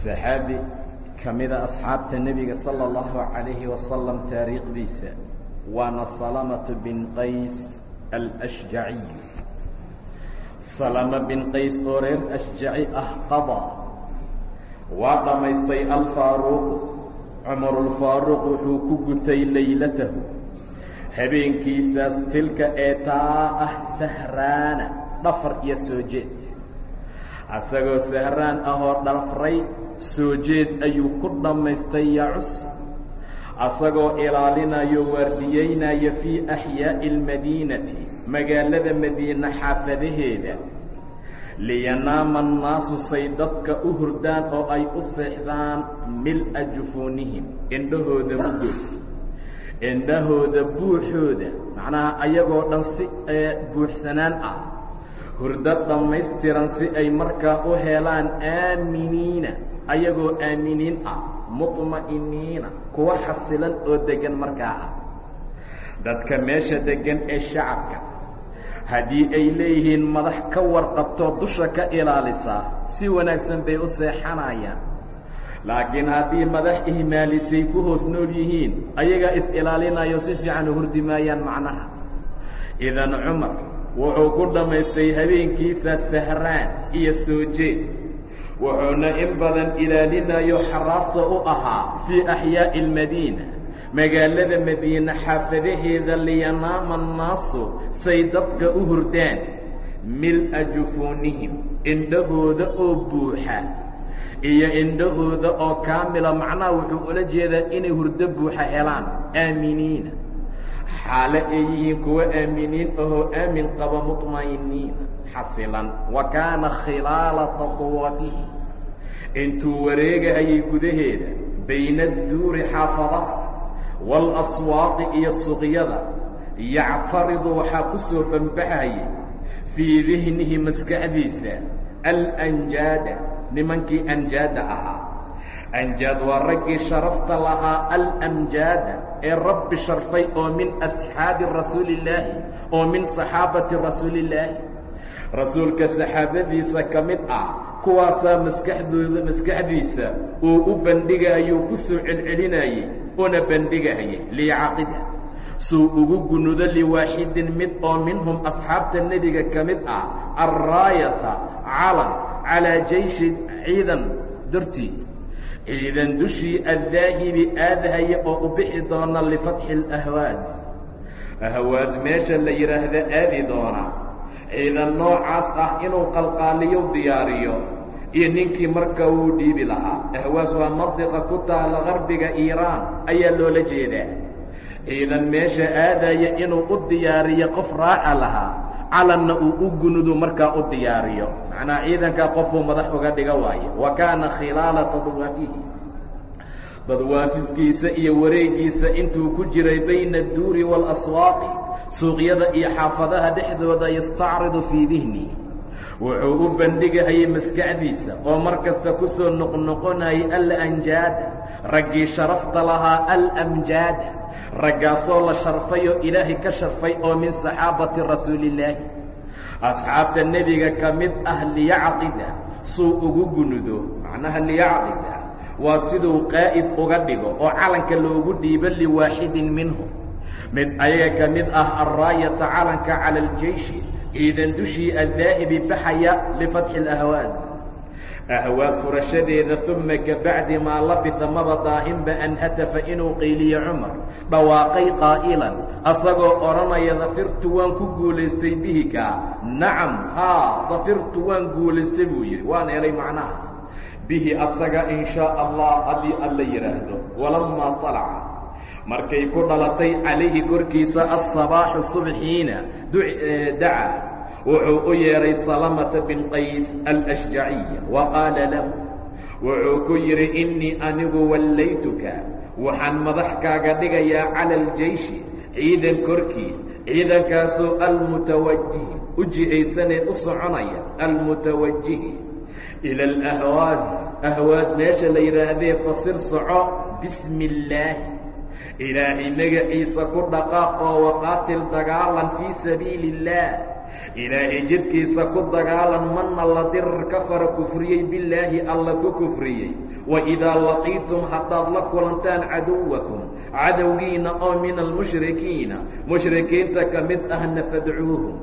saxaabi ka mida asxaabta nebiga sala allahu calayhi wasalam taariikhdiisa waana salamatu bin qays alashjaciy salama bin qays oo reer ashjaci ah qada waa dhammaystay alfaaruuqu cumarulfaaruuq wuxuu ku gutay laylatahu. Habeenkiisaas tilka ee taa ah sahraana dhafar iyo soo jeed asagoo sahraan ahoo dhafray soo jeed ayuu ku dhammaystay yacus asagoo ilaalinayo waardiyeynaya fii axyaa'i almadiinati magaalada madiine xaafadaheeda. Liyanaama annaasu say dadka u hurdaan oo ay u seexdaan mil-a jufuunihim indhahooda muggood indhahooda buuxooda macnaha ayagoo dhan si buuxsanaan ah hurdo dhammaystiran si ay markaa u helaan aaminiina ayagoo aaminiin ah muطma'iniina kuwa xasilan oo deggan markaa ah. Dadka meesha deggan ee shacabka haddii ay leeyihiin madax ka warqabtoo dusha ka ilaalisaa si wanaagsan bay u seexanayaan. Laakiin haddii madax ihmaalisay ku hoos nool yihiin ayagaa is-ilaalinayo si fiican u hurdi maayaan macnaha. Idan cumar wuxuu ku dhammaystay habeenkiisa sahraan iyo soo jeed wuxuuna in badan ilaalinayo xaraasa u ahaa fii axyaa'i almadiina magaalada madiine xaafadaheeda liyanaama annaasu say dadka u hurdaan. Mil-a jufuunihim indhahooda oo buuxa iyo indhahooda oo kaamila. Macnaha wuxuu ula jeedaa inay hurdo buuxa helaan. Aaminiina xaale ay yihiin kuwa aaminiin ahoo aamin qaba muطma'iniina xasilan wa kaana khilaala taطwafihi intuu wareegahayay gudaheeda bayna adduuri xaafadaha waalaswaaqi iyo suqyada. Yactaridu waxaa ku soo bambaxayay fii dihnihi maskaxdiisa alanjaada nimankii anjaada ahaa anjaad waa raggii sharafta lahaa alamjaada ee rabbi sharfay oo min asxaabi rasuulillaahi oo min saxaabati rasuulillaahi rasuulka saxaabadiisa ka mid ah kuwaasaa maskaxdooda maskaxdiisa uu u bandhigayuu ku soo celcelinayey una bandhigahayay liyacaqida suu ugu gunudo liwaaxidin mid oo minhum asxaabta nebiga ka mid ah alraayata calan calaa jayshi ciidan. Dartii ciidan dushii addaahibi aadahaya oo u bixi doona lifatxi alahwaas ahwaas meesha la yidhaahda aadi doona ciidan noocaas ah inuu qalqaaliyo diyaariyo iyo ninkii marka wuu dhiibi lahaa ahwaas waa mandiqa ku taala qarbiga iiraan ayaa loola jeedaa ciidan meesha aadaya inuu u diyaariyo qof raaca lahaa calanna uu u gunudu markaa u diyaariyo. Macnaa ciidankaa qofuu madax uga dhiga waayo wa kaana khilaala tadwaafihi dadwaafiskiisa iyo wareegiisa intuu ku jiray bayna adduuri waalaswaaqi suuqyada iyo xaafadaha dhexdooda yastacridu fii dihni wuxuu u bandhigahayay maskaxdiisa oo mar kasta ku soo noqnoqonayay alanjaada raggii sharafta lahaa alamjaada raggaasoo la sharfayoo ilaahay ka sharfay oo min saxaabati rasuulillaahi asxaabta nebiga ka mid ah liyacqida suu ugu gunudo. Macnaha liyacqida waa siduu qaa'id uga dhigo oo calanka loogu dhiibo liwaaxidin minhum mid ayaga ka mid ah alraayata calanka cala aljeyshi ciidan dushii addaahibi baxaya lifatxi alahwaas ahwaas furashadeeda uma kabacdi maa labisa maba daahinba an hatafa inuu qayliyo cumar dhawaaqay qaa'ilan asagoo odhanaya dafirtu waan ku guulaystay bihikaa nacam haa dafirtu waan guulaystay buu yidhi waan helay macnaha bihi asaga in shaa allah haddii alla yidhaahdo walamaa طalaca markay ku dhalatay calayhi korkiisa asabaaxu subxiina daca wuxuu u yeedhay salamata bin qays alashjaciya wa qaala lahu wuxuu ku yidhi innii anigu wallaytuka waxaan madax kaaga dhigayaa cala aljeyshi ciidan korkii ciidankaasoo almutawajihi u jihaysanee u soconaya almutawajihi ila alahwaas ahwaas meesha la yidhaahdee fasir soco bismi illaahi ilaahay magaciisa ku dhaqaaq oo waqaatil dagaalan fii sabiili illaah ilaahay jidkiisa ku dagaalan manna la dirar kafara kufriyey billaahi alla ku kufriyey. Waidaa laqiitum haddaad la kulantaan caduwakum cadowgiina oo min almushrikiina mushrikiinta ka mid ahna fadcuuhum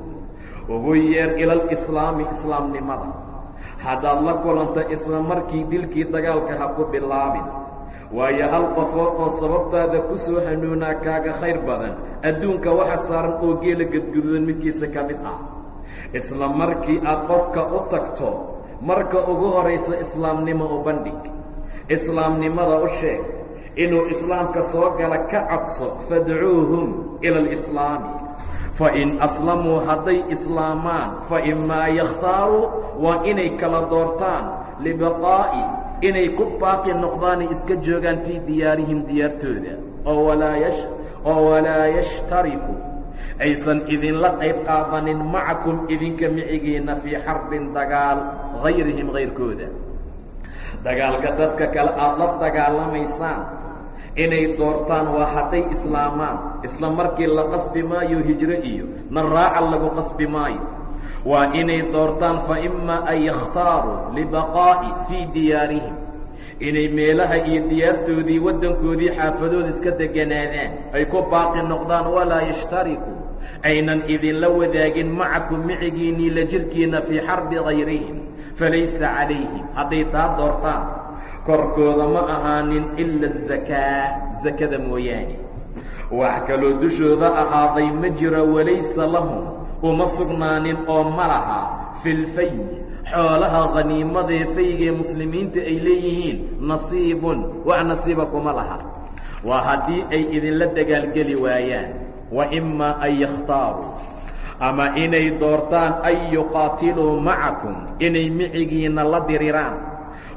ugu yeer ila alislaami islaamnimada. Haddaad la kulanta isla markii dilkii dagaalka ha ku bilaabin. Waayo hal qofood oo sababtaada ku soo hanuunaa kaaga khayr badan adduunka waxa saaran oo geela gadgududan midkiisa ka mid ah isla markii aad qofka u tagto marka ugu horaysa islaamnimo u bandhig. Islaamnimada u sheeg inuu islaamka soo gala ka codso fadcuuhum ila alislaami fain aslamuu hadday islaamaan faimaa yakhtaaruu waa inay kala doortaan libaqaa'i inay ku baaqi noqdaanay iska joogaan fii diyaarihim diyaartooda. Oo walaa yashtariku aysan idinla qayb qaadanin macakum idinka micigiinna fii xarbin dagaal hayrihim hayrkooda dagaalka dadka kale aada la dagaalamaysaan inay doortaan waa hadday islaamaan. Isla markii la qasbi maayo hijro iyo na raaca lagu qasbi maayo. Waa inay doortaan fa imaa an yakhtaaruu libaqaa'i fii diyaarihim. Inay meelaha iyo diyaartoodii waddankoodii xaafadooda iska deganaadaan. Ay ku baaqi noqdaan walaa yashtariku aynan idinla wadaagin macakum micigiinnii la jirhkiinna fii xarbi hayrihim falaysa calayhim. Hadday taa doortaan korkooda ma ahaanin ila azakaa sakada mooyaane. Wax kaloo dushooda ahaaday ma jira walaysa lahum uma sugnaanin oo ma laha filfay xoolaha khaniimadee faygee muslimiinta ay leeyihiin nasiibun wax nasiiba kuma laha. Waa haddii ay idinla dagaalgeli waayaan wa imaa an yakhtaaruu ama inay doortaan an yuqaatiluu macakum inay micigiinna la diriraan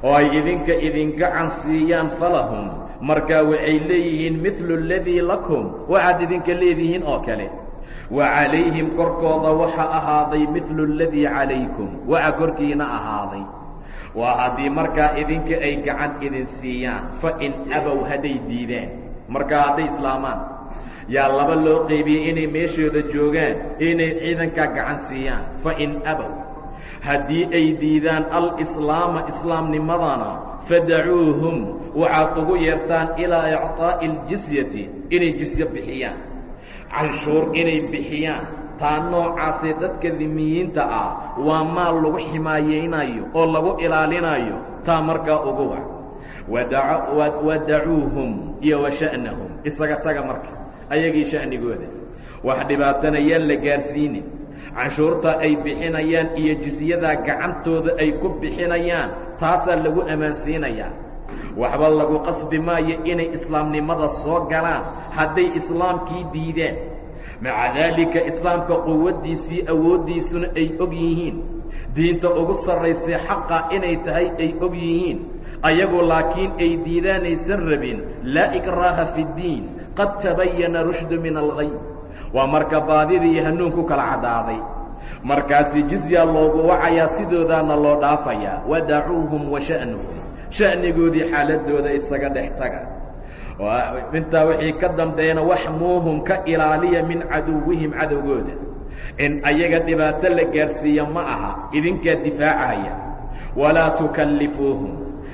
oo ay idinka idingacan siiyaan falahum. Markaa waxay leeyihiin midlu aladii lakum. Waxaad idinka leedihiin oo kale. Wa calayhim korkooda waxa ahaaday midlu aladii calaykum. Waxa korkiina ahaaday. Waa haddii markaa idinka ay gacan idin siiyaan fa in abow hadday diidaan. Markaa hadday islaamaan yaa laba loo qaybiyey inay meeshooda joogaan inay ciidankaa gacan siiyaan. Fa in abow haddii ay diidaan alislaama islaamnimadana fadacuuhum waxaad ugu yeertaan ilaa icطaa'i aljisyati inay jisyo bixiyaan. Canshuur inay bixiyaan. Taa noocaasee dadka dimiyiinta ah waa maal lagu ximaayeynayo oo lagu ilaalinayo. Taa markaa ugu wac. Wadacuuhum iyo wa sha'nahum. Isaga taga marka ayagii sha'nigooda. Wax dhibaatana yaan la gaarsiinin canshuurta ay bixinayaan iyo jisyadaa gacantooda ay ku bixinayaan taasaa lagu ammaansiinayaa waxba lagu qasbi maayo inay islaamnimada soo galaan hadday islaamkii diideen. Maca daalika islaamka quwaddiisii awooddiisuna ay og yihiin. Diinta ugu sarraysay xaqa inay tahay ay og yihiin. Ayagu laakiin ay diidaanaysan rabin laa ikraaha fi ddiin qad tabayana rushdu min alghay waa marka baadida iyo hanuunku kala caddaaday. Markaasi jizya loogu wacayaa sidoodaana loo dhaafayaa. Wadacuuhum wa sha'nuhum. Sha'nigoodii xaaladooda isaga dhex taga. Intaa wixii ka dambeeyana waxmuuhum ka ilaaliya min caduwihim cadowgooda. In ayaga dhibaato la gaarsiiya ma aha idinkaa difaacaya walaa tukallifuuhum.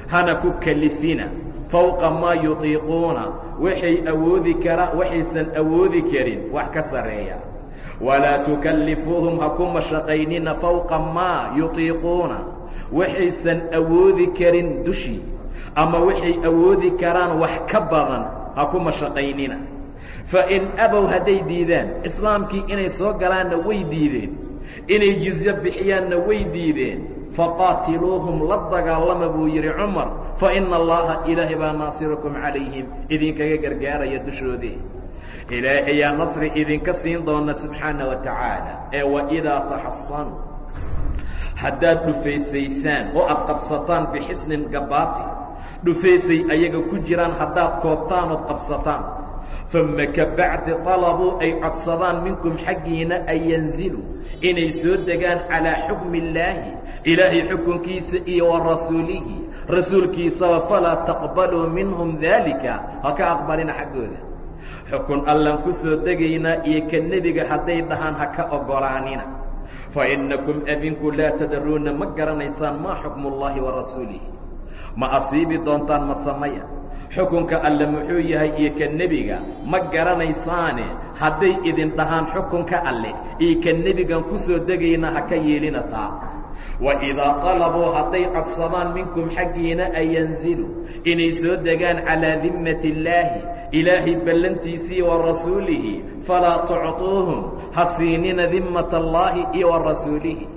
Hana ku kalifina fawqa maa yutiiquuna waxay awoodi karaa waxaysan awoodi karin wax ka sarreeya. Walaa tukallifuuhum ha ku mashaqaynina fawqa maa yutiiquuna waxaysan awoodi karin dushii ama waxay awoodi karaan wax ka badan ha ku mashaqaynina. Fa in abow hadday diidaan islaamkii inay soo galaanna way diideen inay jizyo bixiyaanna way diideen faqaatiluuhum la dagaalama buu yidhi cumar fa ina allaha ilaahay baa naasirukum calayhim idinkaga gargaaraya dushoodii. Ilaahayaa nasri idinka siin doona subxaana wa tacaala ee waidaa taxasanuu haddaad dhufaysaysaan oo aad qabsataan bixisnin gabaati dhufaysay ayaga ku jiraan haddaad koobtaan ood qabsataan. Uma ka bacdi talabuu ay codsadaan minkum xaggiina an yanziluu inay soo degaan calaa xukmi illaahi ilaahay xukunkiisa iyo wa rasuulihi rasuulkiisaba falaa taqbaluu minhum daalika ha ka aqbalina xaggooda xukun allan ku soo degaynaa iyo ka nebiga hadday dhahaan ha ka oggolaanina fa innakum adinku laa tadaruuna ma garanaysaan maa xukmuullaahi wa rasuulihi ma asiibi doontaan ma samaya xukunka alle muxuu yahay iyo ka nebiga ma garanaysaane hadday idin dhahaan xukunka alleh iyo ka nebigan ku soo degayna ha ka yeelina taa waidaa qalabuu hadday codsadaan minkum xaggiina an yanziluu inay soo degaan calaa dimmati illaahi ilaahay ballantiisii wa rasuulihi falaa tucطuuhum ha siinina dimmata allaahi iyo wa rasuulihi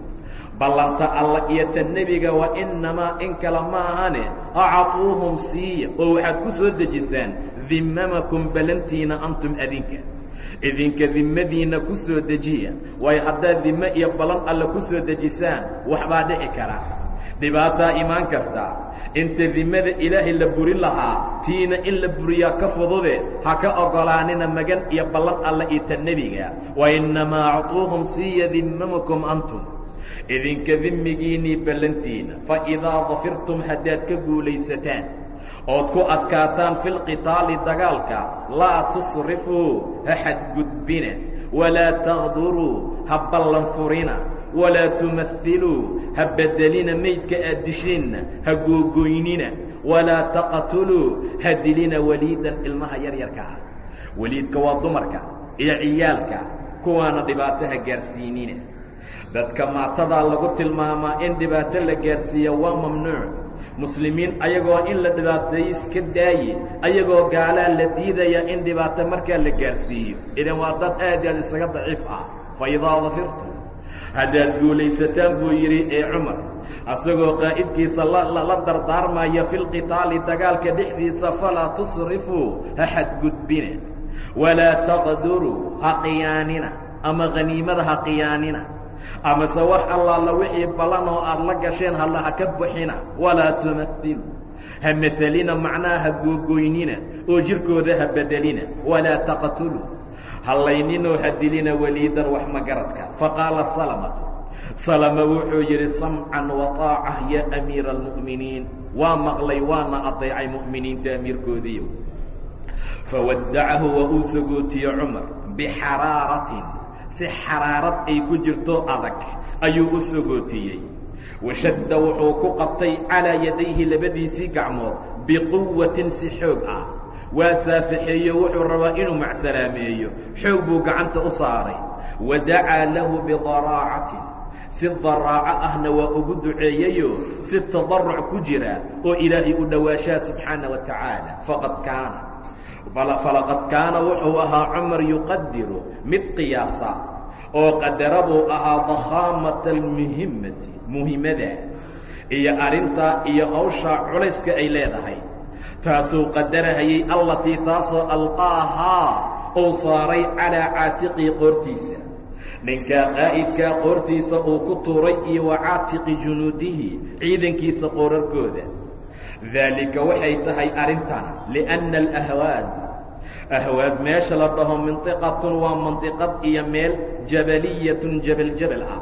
ballanta alla iyo ta nebiga wa innamaa in kale ma ahane acaطuuhum siiya oo waxaad ku soo dejisaan dimmamakum ballantiina antum adinka idinka dimmadiinna ku soo dejiya waayo haddaad dimme iyo ballan alle ku soo dejisaan waxbaa dhici kara. Dhibaataa imaan kartaa inta dimmada ilaahay la burin lahaa tiina in la buriyaa ka fudude ha ka oggolaanina magan iyo ballan alle iyo ta nebiga. Wa innamaa acuuhum siiya dimmamakum antum. Idinka dimmigiinnii ballantiina fa idaa dafirtum haddaad ka guulaysataan ood ku adkaataan fi lqitaali dagaalka laa tusrifuu ha xadgudbina walaa taqduruu ha ballanfurina walaa tumailuu ha bedelina maydka aad dishiinna ha googoynina walaa taqtuluu ha dilina waliidan ilmaha yaryarka ah weliidka waa dumarka iyo ciyaalka kuwaana dhibaato ha gaarsiinina. Dadka maatadaa lagu tilmaamaa in dhibaato la gaarsiiya waa mamnuuc muslimiin ayagoo in la dhibaateeyo iska daaye ayagoo gaalaa la diidaya in dhibaato markaa la gaarsiiyo. Idan waa dad aad aad isaga daciif ah. Fa idaa dafirtum haddaad guulaysataan buu yidhi ee cumar asagoo qaa'idkiisa la dardaarmaya fi lqitaali dagaalka dhexdiisa falaa tusrifuu ha xadgudbina walaa taqduruu ha qiyaanina ama haniimada ha qiyaanina amase wax allaala wixii ballan oo aad la gasheen halla ha ka buxina walaa tumahilu ha mahalina macnaha ha googoynina oo jirkooda ha bedelina. Walaa taqtuluu hallayninoo ha dilina weliidan wax magaradka faqaala salamatu. Salama wuxuu yidhi samcan waطaacah yaa amiira almu'miniin. Waa maqlay waana adeecay mu'miniinta amiirkoodiiyo fawaddacahu waa uu sagootiye cumar bixaraaratin si xaraarad ay ku jirto adag ayuu u sogootiyey washadda wuxuu ku qabtay calaa yadayhi labadiisii gacmood biquwatin si xoog ah. Waa saafixeeyo wuxuu rabaa inuu macsalaameeyo xoog buu gacanta u saaray. Wa dacaa lahu bidaraacatin si daraaco ahna waa ugu duceeyeyo si tadarruc ku jira oo ilaahay u dhowaashaa subxaana wa tacaala faqad kaana falaqad kaana wuxuu ahaa cumar yuqadiru mid qiyaasa oo qadara buu ahaa dakhaamata almuhimmati muhimmada iyo arrintaa iyo hawshaa culayska ay leedahay. Taasuu qadarahayay allatii taasoo alqaahaa uu saaray calaa caatiqii qoortiisa. Ninkaa qaa'idkaa qoortiisa uu ku tuuray iyo wa caatiqi junuudihi ciidankiisa qoorarkooda daalika waxay tahay arrintana lianna alahwaas ahwaas meesha la dhaho mintiqatun waa mantiqad iyo meel jabaliyatun jabal jabal ah.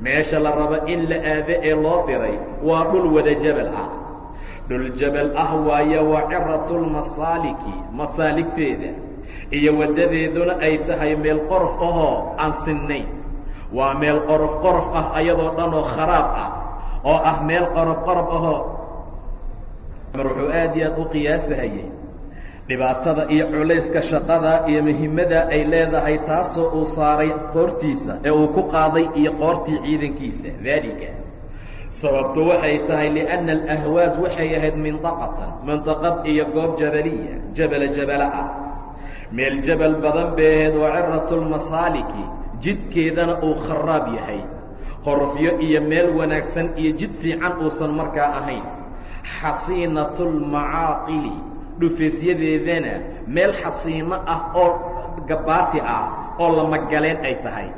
Meesha la rabo in la aado ee loo diray waa dhul wada jabal ah. Dhul jabal ah waaye waa ciratulmasaaliki masaaligteeda. Iyo waddadeeduna ay tahay meel qorof ahoo aan sinnayn. Waa meel qorof qorof ah ayadoo dhan oo kharaab ah. Oo ah meel qorob qorob ahoo mar wuxuu aad iyo aad u qiyaasahayey dhibaatada iyo culayska shaqada iyo muhimmada ay leedahay taasoo uu saaray qoortiisa ee uu ku qaaday iyo qoortii ciidankiisa daalika. Sababtu waxay tahay lianna alahwaas waxay ahayd mindaqatan mindaqad iyo goob jabaliya jabala jabala ah. Meel jabal badan bay ahayd waa ciratulmasaaliki jidkeedana uu kharaab yahay. Qorofyo iyo meel wanaagsan iyo jid fiican uusan markaa ahayn xasiinatulmacaaqili dhufeesyadeedana meel xasiino ah oo gabaati ah oo lamagaleen ay tahay.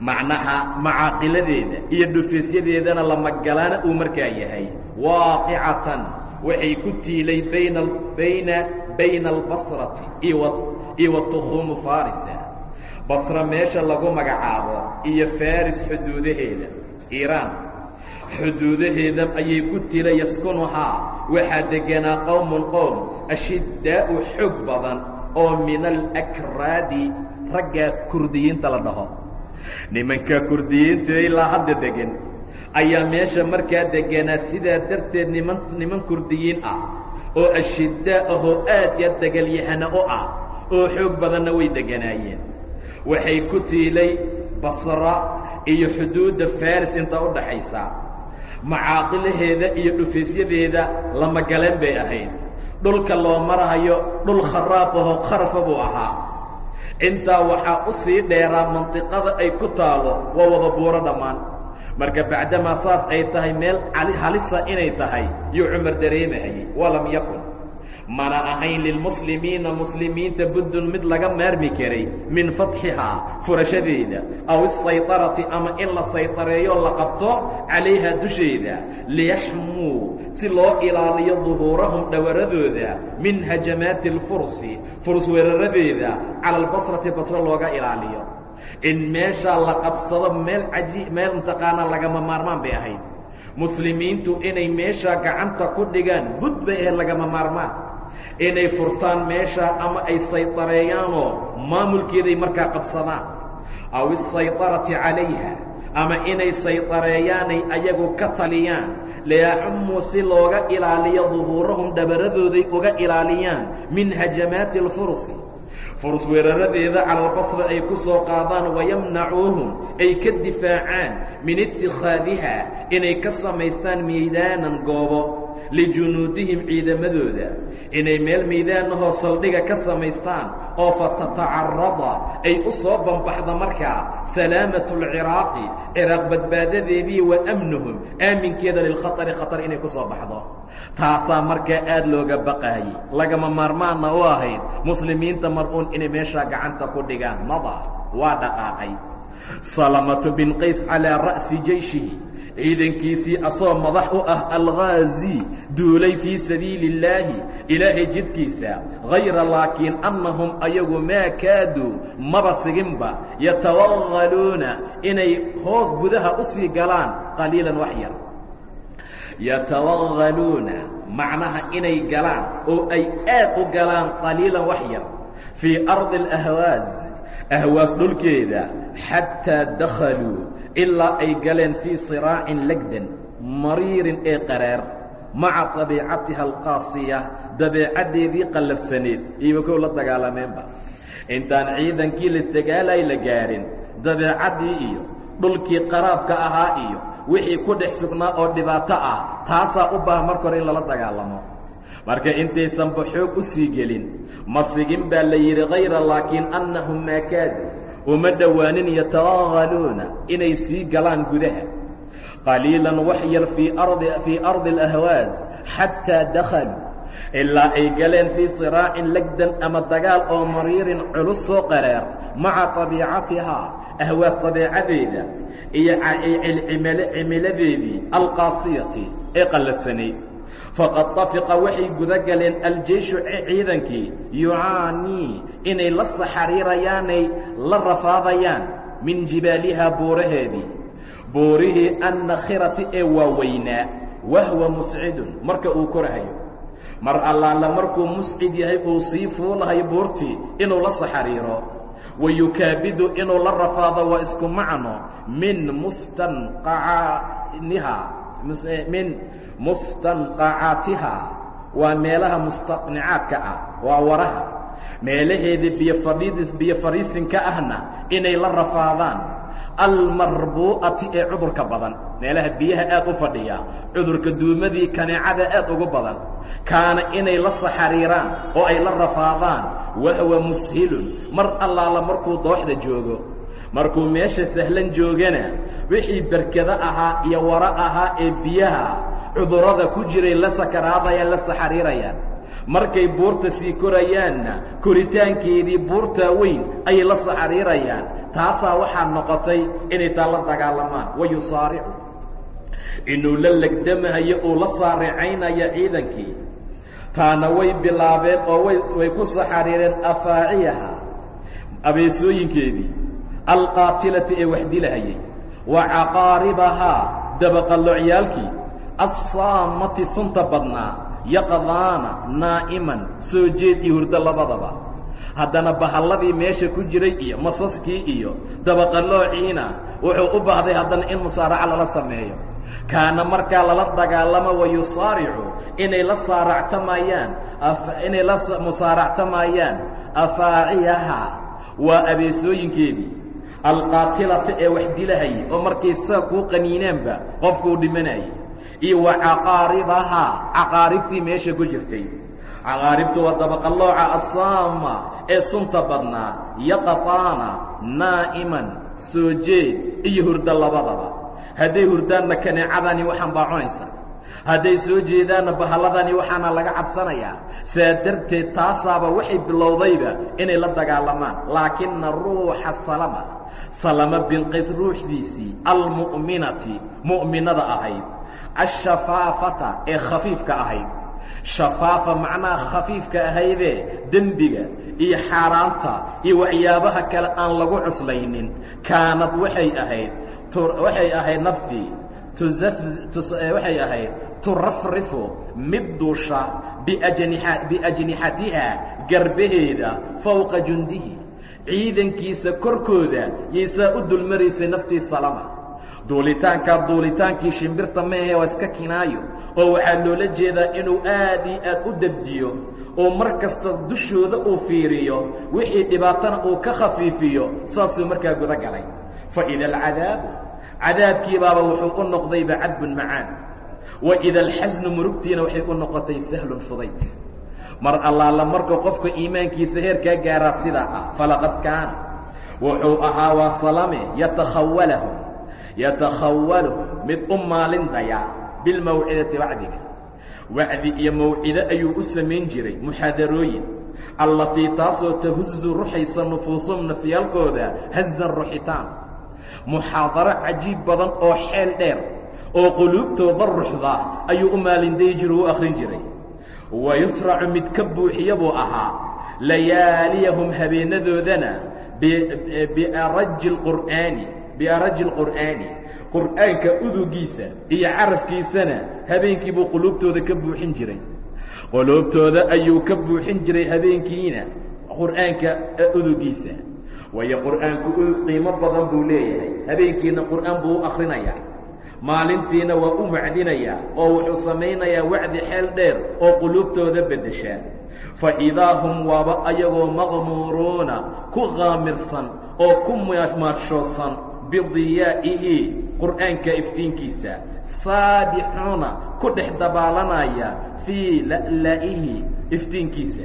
Macnaha macaaqiladeeda iyo dhufaysyadeedana lamagalaana uu markaa yahay. Waaqicatan waxay ku tiilay bayna bayna bayna albasrati iyo wa tukhuumu farisa basra meesha lagu magacaabo iyo faris xuduudaheeda iiraan xuduudaheeda ayay ku tila yaskunuhaa waxaa deganaa qowmun qowm ashiddaa'u xoog badan oo min alakraadi ragga kurdiyiinta la dhaho. Nimanka kurdiyiinta ilaa hadda degan ayaa meesha markaa deganaa sidaa darteed niman niman kurdiyiin ah oo ashiddaa ahoo aad ya degalyahana u ah oo xoog badanna way deganaayeen. Waxay ku tiilay basra iyo xuduudda faris inta u dhaxaysa macaaqilaheeda iyo dhufaysyadeeda lama galeen bay ahayd. Dhulka loo marahayo dhul kharaab ahoo kharafa buu ahaa. Intaa waxaa u sii dheeraa mantiqada ay ku taalo waa wada buuro dhammaan. Marka bacdamaa saas ay tahay meel halisa inay tahay yuu cumar dareemahayey walam yakun mana ahayn lilmuslimiina muslimiinta buddun mid laga maarmi karay min fatxihaa furashadeeda aw isaytarati ama in la saytareeyo la qabto calayha dusheeda liyaxmuu si loo ilaaliyo duhuurahum dhawaradooda min hajamaati alfursi furus weeraradeeda cala albasrati basro looga ilaaliyo. In meeshaa la qabsado meel caji meel mataqaanaa lagama maarmaan bay ahayd. Muslimiintu inay meeshaa gacanta ku dhigaan bud bay lagama maarmaan inay furtaan meesha ama ay saytareeyaanoo maamulkeeday markaa qabsadaan. Aw isaytarati calayha ama inay saytareeyaanay ayagu ka taliyaan. Liyaxumuu si looga ilaaliyo duhuurahum dhabaradooday uga ilaaliyaan min hajamaati alfursi furus weeraradeeda cala albasra ay ku soo qaadaan wayamnacuuhum ay ka difaacaan min itikhaadiha inay ka samaystaan miidaanan goobo lijunuudihim ciidamadooda inay meel miidaanahoo saldhiga ka samaystaan oo fatatacarada ay u soo bambaxda markaa salaamatu alciraaqi ciraaq badbaadadeedii wa amnuhum aaminkeeda lilkhatari khatar inay ku soo baxdo. Taasaa markaa aad looga baqaayey lagama maarmaanna u ahayd muslimiinta mar-uun inay meeshaa gacanta ku dhigaan mada waa dhaqaaqay. Salamatu bin qays calaa ra'si jeyshihi ciidankiisii asoo madax u ah alghaazi duulay fii sabiili اllaahi ilaahay jidkiisa hayra laakiin annahum ayagu maa kaaduu maba siginba yatawagaluuna inay hoos gudaha u sii galaan qaliilan wax yar. Yatawagaluuna macnaha inay galaan oo ay aad u galaan qaliilan wax yar. Fii ardi اlahwaaz ahwaas dhulkeeda xataa dakhaluu ilaa ay galeen fii siraacin legdan mariirin ee qaraar maca dabiicatiha alqaasiya dabeecaddeedii qallafsaneed. Iiba kow la dagaalameenba. Intaan ciidankii laisdagaalay la gaarin dabeecaddii iyo dhulkii qaraabka ahaa iyo wixii ku dhex sugnaa oo dhibaato ah taasaa u baahan marka hore in lala dagaalamo. Marka intaysanba xoog u sii gelin ma sigin baa la yidhi hayra laakiin annahum maa kaadu uma dhowaanin yatawagaluuna inay sii galaan gudaha qaliilan wax yar fii ardi alahwaas xataa dakhaluu ilaa ay galeen fii siraacin legdan ama dagaal oo mariirin culus soo qareer maca tabiicatihaa ahwaas dabeecadeeda iyo cimiladeedii alqaasiyati ee qallafsanayd faqad tafiqa waxay guda galeen aljeyshu ciidankii yucaanii inay la saxariirayaanay la rafaadayaan min jibaalihaa buuraheedii. Buurihii annakhirati ee waaweynaa wahwa muscidun marka uu korahayo. Mar allaala markuu muscid yahay uu sii fuulahayo buurtii inuu la saxariiro. Wayukaabidu inuu la rafaado waa isku macno min mustanqacaniha min mustanqacaatiha. Waa meelaha mustaqnicaadka ah waa waraha. Meelaheeda biyo fadhiidis biyo fadhiisinka ahna inay la rafaadaan. Almarbuu'ati ee cudurka badan. Meelaha biyaha aad u fadhiya cudurka duumadii kaneecada aad ugu badan. Kaana inay la saxariiraan oo ay la rafaadaan. Wahwa mushilun. Mar allaala markuu dooxda joogo markuu meesha sahlan joogana wixii berkado ahaa iyo waro ahaa ee biyaha cudurrada ku jiray la sakaraadayaan la saxariirayaan markay buurta sii korayaanna koritaankeedii buurtaa weyn ayay la saxariirayaan. Taasaa waxaa noqotay inay taa la dagaalamaan. Wayusaaricu. Inuu la legdamahayo uu la saaricaynaya ciidankii. Taana way bilaabeen oo way ku saxariireen afaaciyaha abeesooyinkeedii alqaatilati ee wax dilahayay wa caqaaribahaa dabaqallocyaalkii assaamati sunta badnaa yaqdaana naa'iman soo jeed iyo hurdo labadaba. Haddana bahalladii meesha ku jiray iyo masaskii iyo dabaqaloociina wuxuu u baahday haddana in musaaraca lala sameeyo. Kaana markaa lala dagaalamo wayusaaricu inay la saaractamayaan inay la musaaractamayaan afaaciyaha waa abeesooyinkeedii alqaatilata ee wax dilahayay oo markay saa kuu qaniinaanba qofkuu dhimanayay. Iyo wa caqaaribahaa caqaaribtii meesha ku jirtay. Caqaaribtu waa dabaqallooca assaama ee sunta badnaa yaqataana naa'iman soo jeed iyo hurdo labadaba. Hadday hurdaanna kaneecadani waxaan baa cunaysa hadday soo jeedaanna bahalladani waxaana laga cabsanayaa. Saa darteed taasaaba waxay bilowdayba inay la dagaalamaan. Laakina ruuxa salama salama binqays ruuxdiisii almu'minati mu'minada ahayd. Ashafaafata ee khafiifka ahayd. Shafaafa macnaha khafiifka ahaydee dembiga iyo xaaraanta iyo waxyaabaha kale aan lagu cuslaynin kaanad waxay ahayd waxay ahayd naftii waxay ahayd turafrifu mid duusha biajnixatiha garbaheeda fowqa jundihi. Ciidankiisa korkooda yaysaa u dulmaraysay naftii salama. Duulitaankaa duulitaankii shimbirta meehe waa iska kinaayo oo waxaa loola jeedaa inuu aad iyo aad u debjiyo oo mar kasta dushooda uu fiiriyo wixii dhibaatana uu ka khafiifiyo saasuu markaa guda galay. Fa ida alcadaabu cadaabkiibaaba wuxuu u noqdayba cadbun macaan. Wa ida alxasnu murugtiina waxay u noqotay sahlun fudayd. Mar allaala marka qofka iimaankiisa heerkaa gaaraa sidaa ah falaqad kaana. Wuxuu ahaa waa salame yatakhawalahum yatakhawaluhum mid u maalin daya bilmawcidati wacdiga. Wacdi iyo mawcido ayuu u samayn jiray muxaadarooyin. Allatii taasoo tahuzu ruxaysa nufuusum nafyaalkooda hazan ruxitaan muxaadaro cajiib badan oo xeel dheer oo quluubtooda ruxda ayuu u maalindayi jira u akhrin jiray. Wa yutracu mid ka buuxiya buu ahaa layaaliyahum habeenadoodana biaraji اqur'aani biaraji اlqur'aani qur'aanka udugiisa iyo carafkiisana habeenkii buu quluubtooda ka buuxin jiray. Quluubtooda ayuu ka buuxin jiray habeenkiina qur'aanka udugiisa waayo qur'aanku udug qiimo badan buu leeyahay. Habeenkiina qur'aan buu u akrinayaa maalintiina waa u macdinayaa oo wuxuu samaynayaa wacdi xeel dheer oo quluubtooda beddeshaa. Fa idaa hum waaba ayagoo maqmuuruuna ku qaamirsan oo ku maashoosan bidiyaa'ihi qur'aanka iftiinkiisa saabixuuna ku dhex dabaalanaya fii la'la'ihi iftiinkiisa.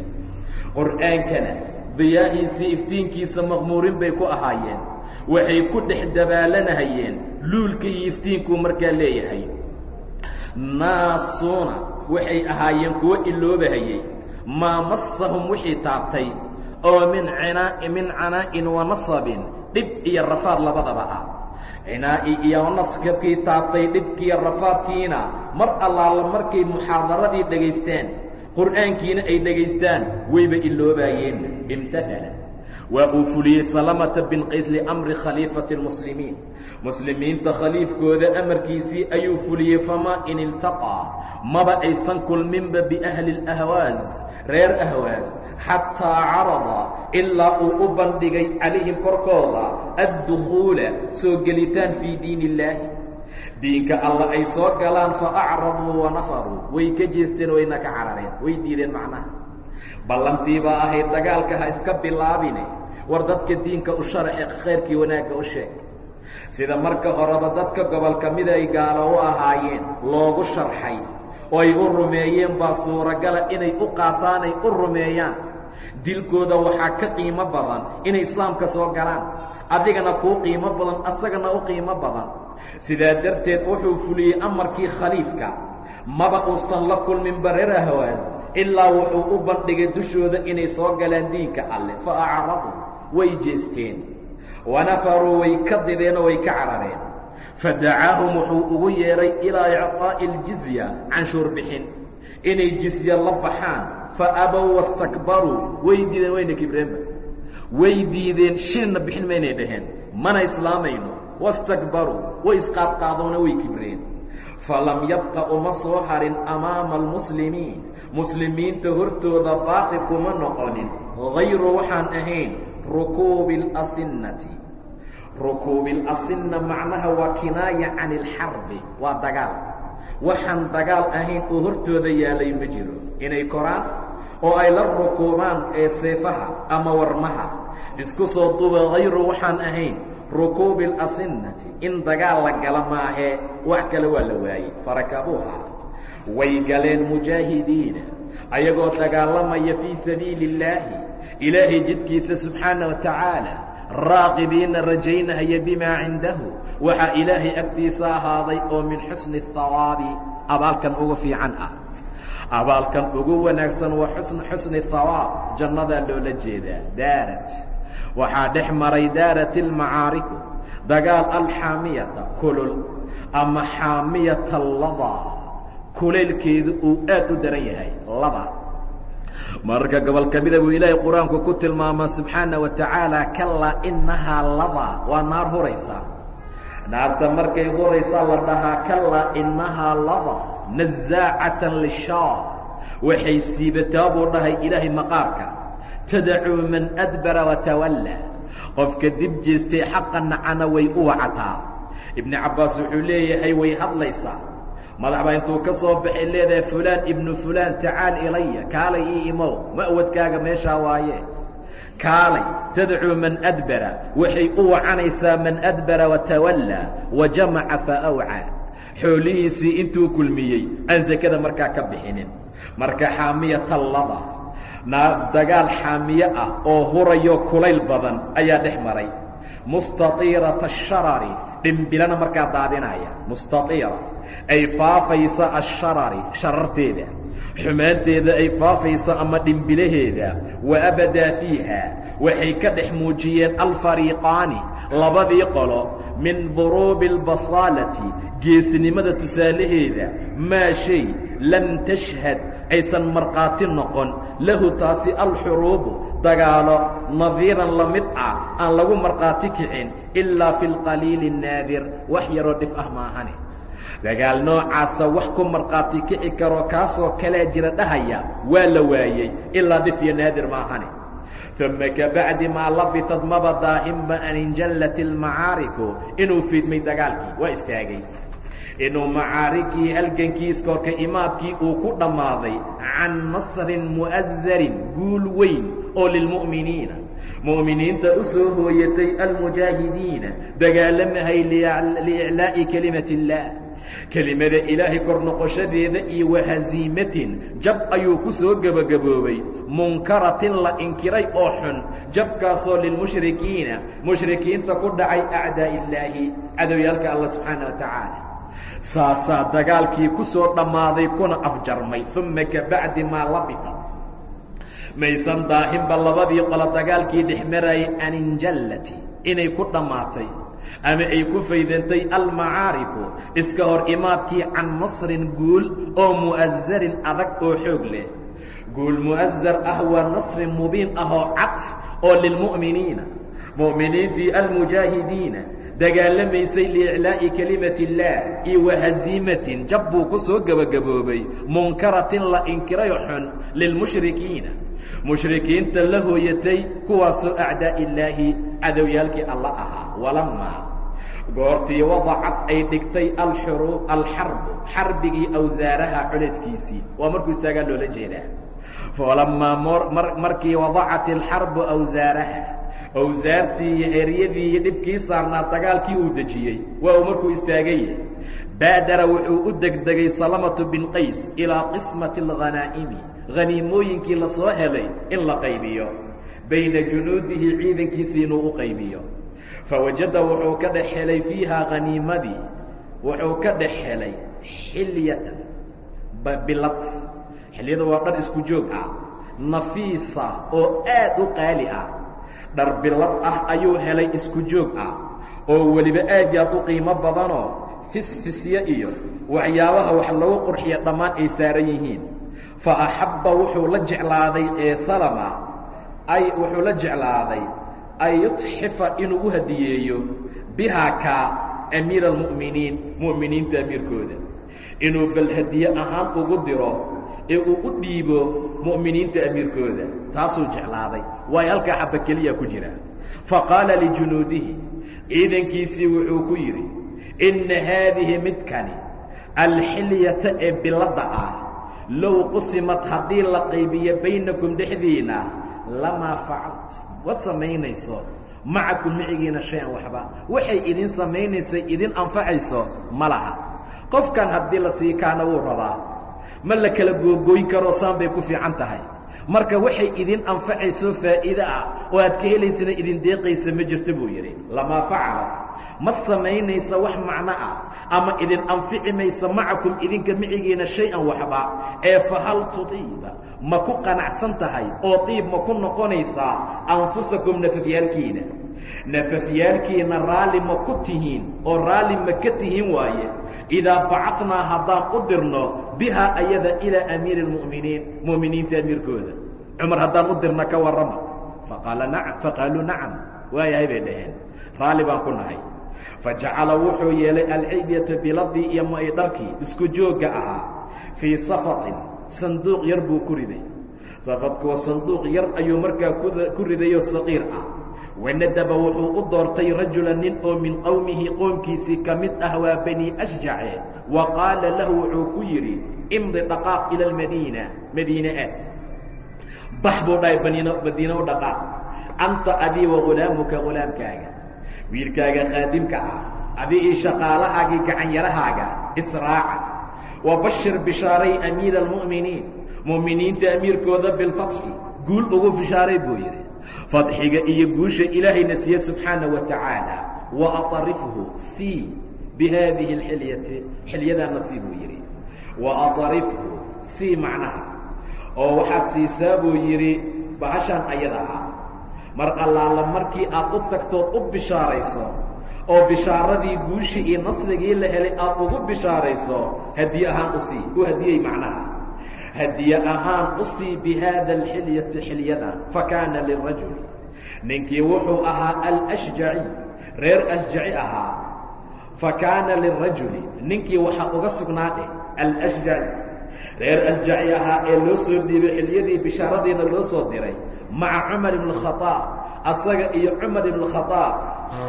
Qur'aankana diyaahiisii iftiinkiisa maqmuurin bay ku ahaayeen. Waxay ku dhex dabaalanahayeen. Luulka iyo iftiinkuu markaa leeyahay. Naasuuna waxay ahaayeen kuwo iloobahayey maa massahum wixii taabtay. Oo min cinaa min canaa'in wa nasabin. Dhib iyo rafaad labadaba ah. Cinaa'i iyo naskakii taabtay dhibkiiyo rafaadkiina mar allaala markay muxaadaradii dhegaystaan qur'aankiina ay dhegaystaan wayba iloobaayeen imtahala waa uu fuliyey salamata bin qays liamri khaliifati اlmuslimiin muslimiinta khaliifkooda amarkiisii ayuu fuliyey famaa in iltaqaa maba aysan kulminba biahli اlahwaas reer ahwaas xataa carada ilaa uu u bandhigay calayhim korkooda addukhuula soo gelitaan fii diin illaahi diinka alla ay soo galaan faacraduu wanafaruu way ka jeesteen wayna ka carareen. Way diideen macnaha. Ballantiibaa ahayd dagaalka ha iska bilaabine. War dadka diinka u sharaxe khayrkii wanaagga u sheeg. Sida marka horeba dadka gobolka mid ay gaalo u ahaayeen loogu sharxay oo ay u rumeeyeen baa suuragala inay u qaataan ay u rumeeyaan. Dilkooda waxaa ka qiimo badan inay islaamka soo galaan adigana kuu qiimo badan asagana u qiimo badan. Sidaa darteed wuxuu fuliyey amarkii khaliifka. Maba uusan la kulmin bareer ahwaas ilaa wuxuu u bandhigay dushooda inay soo galaan diinka alleh fa acradu way jeesteen. Wanafaruu way ka dideenoo way ka carareen. Fadacaahum wuxuu ugu yeedhay ilaa icطaa'i اljizya canshuur bixin. Inay jizya la baxaan faabow wastakbaruu way diideen wayna kibreenba way diideen shilinna bixin maynay dhaheen. Mana islaamayno wastakbaruu way isqaadqaadoona way kibreen. Falam yabqa uma soo harin amaama almuslimiin. Muslimiinta hortooda baaqi kuma noqonin. Hayru waxaan ahayn rukuubi alasinnati rukuubi alasinna macnaha waa kinaaya can ilxarbi waa dagaal. Waxaan dagaal ahayn oo hortooda yaalay ma jiro. Inay koraan oo ay la rukuubaan ee seefaha ama warmaha isku soo duba hayru waxaan ahayn rukuubi اlasinnati in dagaal la gala maahee wax kale waa la waayey farakabuuha way galeen mujaahidiina ayagoo dagaalamaya fii sabiili اllaahi ilaahay jidkiisa subxaana wa tacaala raaqibiina rajaynahaya bimaa cindahu waxaa ilaahay agtiisa ahaaday oo min xusni الhawaabi abaalkan ugu fiican ah abaalkan ugu wanaagsan waa xusn xusni hawaab jannadaa loola jeedaa. Daarat. Waxaa dhex maray daarat ilmacaariku dagaal alxaamiyata kulul. Ama xaamiyata laba. Kulaylkeedu uu aad u daran yahay. Laba. Mararka gobol ka mida buu ilaahay qur'aanku ku tilmaamaa subxaana wa tacaala kalaa inahaa laba. Waa naar huraysa naarta markay huraysaa la dhahaa kalaa inahaa laba nazaacatan lishaar. Waxay siibataa buu dhahay ilaahay maqaarka tadacuu man adbara watawalla qofka dib jeestay xaqa nacana way u wacataa. Ibnu cabbaas wuxuu leeyahay way hadlaysaa. Madax baa intuu ka soo baxay leedahay fulaan ibnu fulaan tacaal ilaya kaalay ii imow ma'wadkaaga meeshaa waaye kaalay. Tadcuu man adbara. Waxay u wacanaysaa man adbara watawallaa wa jamaca faawcaa xoolihiisii intuu kulmiyey aan sakada markaa ka bixinin. Marka xaamiyata laba naa dagaal xaamiye ah oo hurayo kulayl badan ayaa dhex maray. Mustaiirata asharari dhimbilana markaa daadinaya. Mustaiira ay faafaysa asharari shararteeda xumaanteeda ay faafaysa ama dhimbilaheeda wa abadaa fiiha waxay ka dhex muujiyeen alfariiqaani labadii qolo min duruubi albasaalati geesnimada tusaalaheeda maa shay lam tashhad aysan markhaati noqon lahu taasi alxuruubu dagaalo nadiiran la mid ah aan lagu markhaati kicin ilaa fi lqaliili naadir wax yaroo dhif ah maahane dagaal noocaasa wax ku markhaati kici karo kaasoo kalea jira dhahaya waa la waayey ilaa dhif iyo naadir maahane uma kabacdi maa labisad maba daahimma an injallat ilmacaariku inuu fiidmay dagaalkii waa istaagay. Inuu macaarigii halgankiis korka imaadkii uu ku dhammaaday can nasrin mu'azarin guul weyn oo lilmu'miniina. Mu'miniinta u soo hooyatay almujaahidiina dagaalamahay liiclaa'i kelimati اllaah kelimada ilaahay kor noqoshadeeda iyo wahaziimatin jab ayuu ku soo gebagaboobay. Munkaratin la inkiray oo xun jabkaasoo lilmushrikiina mushrikiinta ku dhacay acdaa' illaahi cadowyaalka alla subxaana wa tacaala saasaa dagaalkii ku soo dhammaaday kuna afjarmay. Uma kabacdi maa labisa maysan daahinba labadii qolo dagaalkii dhex marayay aninjallati inay ku dhammaatay ama ay ku faydantay almacaariku iska hor imaadkii can nasrin guul oo mu'azarin adag oo xoog leh. Guul mu'azar ah waa nasrin mubiin ah oo cad oo lilmu'miniina mu'miniintii almujaahidiina dagaalamaysay liiclaa'i kelimati اllaah iyo wahaziimatin jab buu ku soo gebagaboobay munkaratin la inkirayo xun lilmushrikiina mushrikiinta la hooyatay kuwaasoo acdaa' illaahi cadowyaalkii alla ahaa. Walamaa goortii wadacad ay dhigtay alxuru alxarbu xarbigii awsaaraha culayskiisii. Waa markuu istaagaa loola jeedaa. Falamaa markii wadacat alxarbu awsaaraha awsaartii iyo dhibkii saarnaa dagaalkii uu dejiyey waa uu markuu istaagay. Baadara wuxuu u degdegay salamatu bin qays ilaa qismati alghanaa'imi haniimooyinkii la soo helay in la qaybiyo. Bayna junuudihi ciidankiisii inuu u qaybiyo. Fawajada wuxuu ka dhex helay fiihaa haniimadii wuxuu ka dhex helay xilyatan. Bilad xilyada waa dhar isku joog ah. Nafiisa oo aad u qaali ah. Dhar bilad ah ayuu helay isku joog ah. Oo weliba aad yaad u qiimo badanoo fisfisye iyo waxyaabaha wax lagu qurxiya dhammaan ay saaran yihiin fa axabba wuxuu la jeclaaday ee salama ay wuxuu la jeclaaday an yutxifa inuu u hadiyeeyo bihaa amiira almu'miniin mu'miniinta amiirkooda. Inuu bal hadiye ahaan ugu diro ee uu u dhiibo mu'miniinta amiirkooda taasuu jeclaaday. Waayo halkaa xaba keliya ku jira. Fa qaala lijunuudihi ciidankiisii wuxuu ku yidhi inna haadihi midkani alxilyata ee biladda ah low qusimad haddii la qaybiyo baynakum dhexdiina lamaa facalt wa samaynayso. Macakum micigiina shay-an waxba. Waxay idin samaynaysa idin anfacayso ma laha. Qofkan haddii la sii kaana wuu rabaa. Ma la kala googooyn karoo saan bay ku fiican tahay. Marka waxay idin anfacayso faa'iide ah oo aad ka helaysana idin deeqaysa ma jirto buu yidhi. Lamaa facala ma samaynaysa wax macno ah ama idin anfici maysa macakum idinka micigiina shay-an waxba ee fahal tudiiba ma ku qanacsan tahay oo diib ma ku noqonaysaa anfusakum nafafyaalkiina. Nafafyaalkiina raalli ma ku tihiin oo raalli ma ka tihiin waaye. Idaa bacadnaa haddaan u dirno bihaa ayada ilaa amiiri اlmu'miniin mu'miniinta amiirkooda. Cumar haddaan u dirno ka warrama. Faqaaluu nacam. Waayahay bay dhaheen. Raalli baan ku nahay fajacala wuxuu yeelay alcidyata biladii iyo ma dharkii isku joogga ahaa fii safatin sanduuq yar buu ku riday safadkuwa sanduuq yar ayuu markaa ku ridayoo saqiir ah wanadaba wuxuu u doortay rajula nin oo min qowmihi qoomkiisii ka mid ah waa bani ashjace wa qaala lahu wuxuu ku yidhi imdi dhaqaaq ila almadiina madiine aad bax buu dhahay madiine u dhaqaaq anta adii wa hulaamuka hulaamkaaga wiilkaaga khaadimka ah adi ii shaqaalahaagii gacanyarahaaga israaca. Wabashir bishaaray amiira almu'miniin. Mu'miniinta amiirkooda bilfatxi guul ugu bishaaray buu yidhi. Fadxiga iyo guusha ilaahayna siiye subxaana wa tacaala wa aarifhu sii bi haadihi اlxilyati xilyadaa sii buu yidhi. Wa aarifhu sii macnaha. Oo waxaad siisaa buu yidhi bahashaan ayadaa ah mar allaala markii aad u tagtood u bishaarayso oo bishaaradii guushii iyo nasrigii la helay aad ugu bishaarayso hadiye ahaan u sii u hadiyey macnaha. Hadiye ahaan u sii bihaada alxilyati xilyadan fakaana lirajuli ninkii wuxuu ahaa alashjaci reer ashjaci ahaa fakaana lirajuli. Ninkii waxaa uga sugnaadheh alashjaci. Reer ashjaci ahaa ee loo soo dhiibay xilyadii bishaaradiina loo soo diray maca cumar ibn khaaab asaga iyo cumar ibn khaaab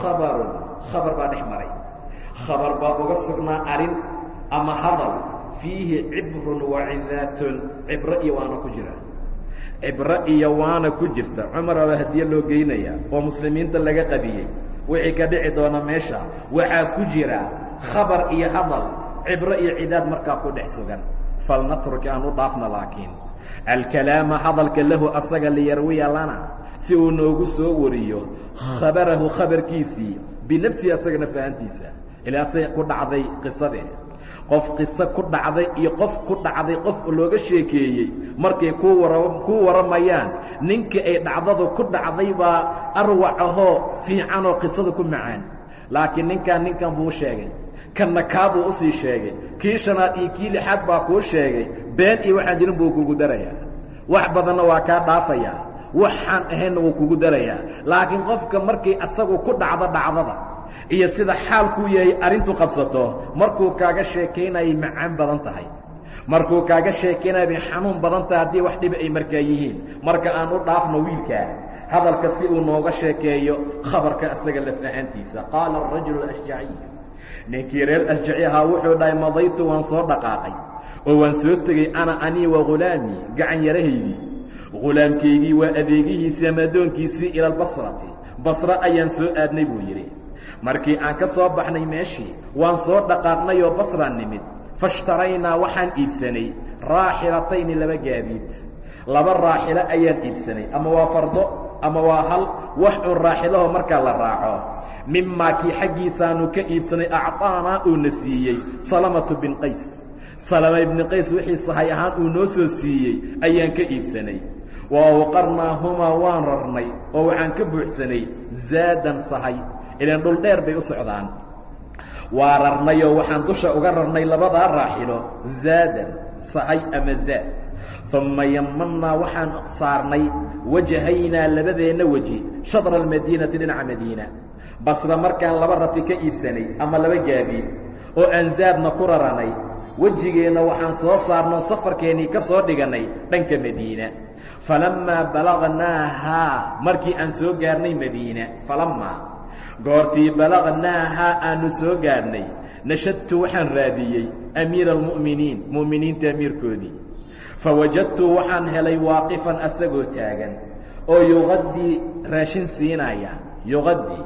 khabarun. Khabar baa dhex maray. Khabar baa uga sugnaa arrin ama hadal. Fiihi cibrun wacidaatun cibro iyo waana ku jira. Cibro iyo waana ku jirta. Cumar aba hadiye loo geynaya oo muslimiinta laga qadiyey wixii ka dhici doona meesha waxaa ku jira khabar iyo hadal. Cibro iyo cidaad markaa ku dhex sugan. Falnatruk aan u dhaafna laakiin alkalaama hadalka lahu asaga liyarwiya lana si uu noogu soo wariyo khabarahu khabarkiisii binafsihi asagana fahantiisa. Ilaa say ku dhacday qisadee qof qiso ku dhacday iyo qof ku dhacday qof looga sheekeeyey markay ku wara kuu warramayaan ninkii ay dhacdadu ku dhacday baa arwacahoo fiicanoo qisada ku macaan. Laakiin ninkan ninkan buu sheegay kanna kaabuu u sii sheegay. Kii shanaad iyo kii lixaad baa kuu sheegay. Been iyo waxaan jirin buu kugu darayaa. Wax badanna waa kaa dhaafayaa. Waxaan ahaynna wuu kugu darayaa. Laakiin qofka markay asagu ku dhacdo dhacdada iyo sida xaalkuu yahay arrintu qabsato markuu kaaga sheekaynayay macaan badan tahay. Markuu kaaga sheekaynaya bay xanuun badan tahay haddii wax dhiba ay markaa yihiin. Marka aan u dhaafno wiilkaa hadalka si uu nooga sheekeeyo khabarka isaga laf ahaantiisa qaala arajulu ashjaciy ninkii reer ashjaci ahaa wuxuu dhahay madaytu waan soo dhaqaaqay oo waan soo tegey ana anii wa ghulaamii gacan yarahaydii ghulaamkaygii waa adeegihiisii ama addoonkiisii ila albasrati basre ayaan soo aadnay buu yidhi. Markii aan ka soo baxnay meeshii waan soo dhaqaaqnay oo basraan nimid. Fashtaraynaa waxaan iibsanay raaxilatayni laba gaadiid. Laba raaxilo ayaan iibsanay ama waa fardo ama waa hal wax uun raaxilaho markaa la raaco. Mimaa kii xaggiisaanu ka iibsanay acطaanaa uuna siiyey salamatu bin qays. Salama ibni qays wixii sahay ahaan uu noo soo siiyey ayaan ka iibsanay. Wa awqarnaahumaa waan rarnay oo waxaan ka buuxsanay zaadan sahay. Ilaan dhul dheer bay u socdaan. Waa rarnayoo waxaan dusha uga rarnay labadaa raaxilo zaadan sahay ama zaad uma yamannaa waxaan saarnay wajahaynaa labadeenna weji shadra almadiinati dhinaca madiina. Basra markaan laba rati ka iibsanay ama laba gaadiid oo aan zaadna ku raranay wejigeenna waxaan soo saarnoo safarkeennii ka soo dhigannay dhanka madiina. Falammaa balagnaahaa markii aan soo gaarnay madiina falammaa goortii balagnaahaa aanu soo gaarnay nashadtu waxaan raadiyey amiira almu'miniin mu'miniinta amiirkoodii fawajadtu waxaan helay waaqifan asagoo taagan oo yuqadii raashin siinaya yuqadii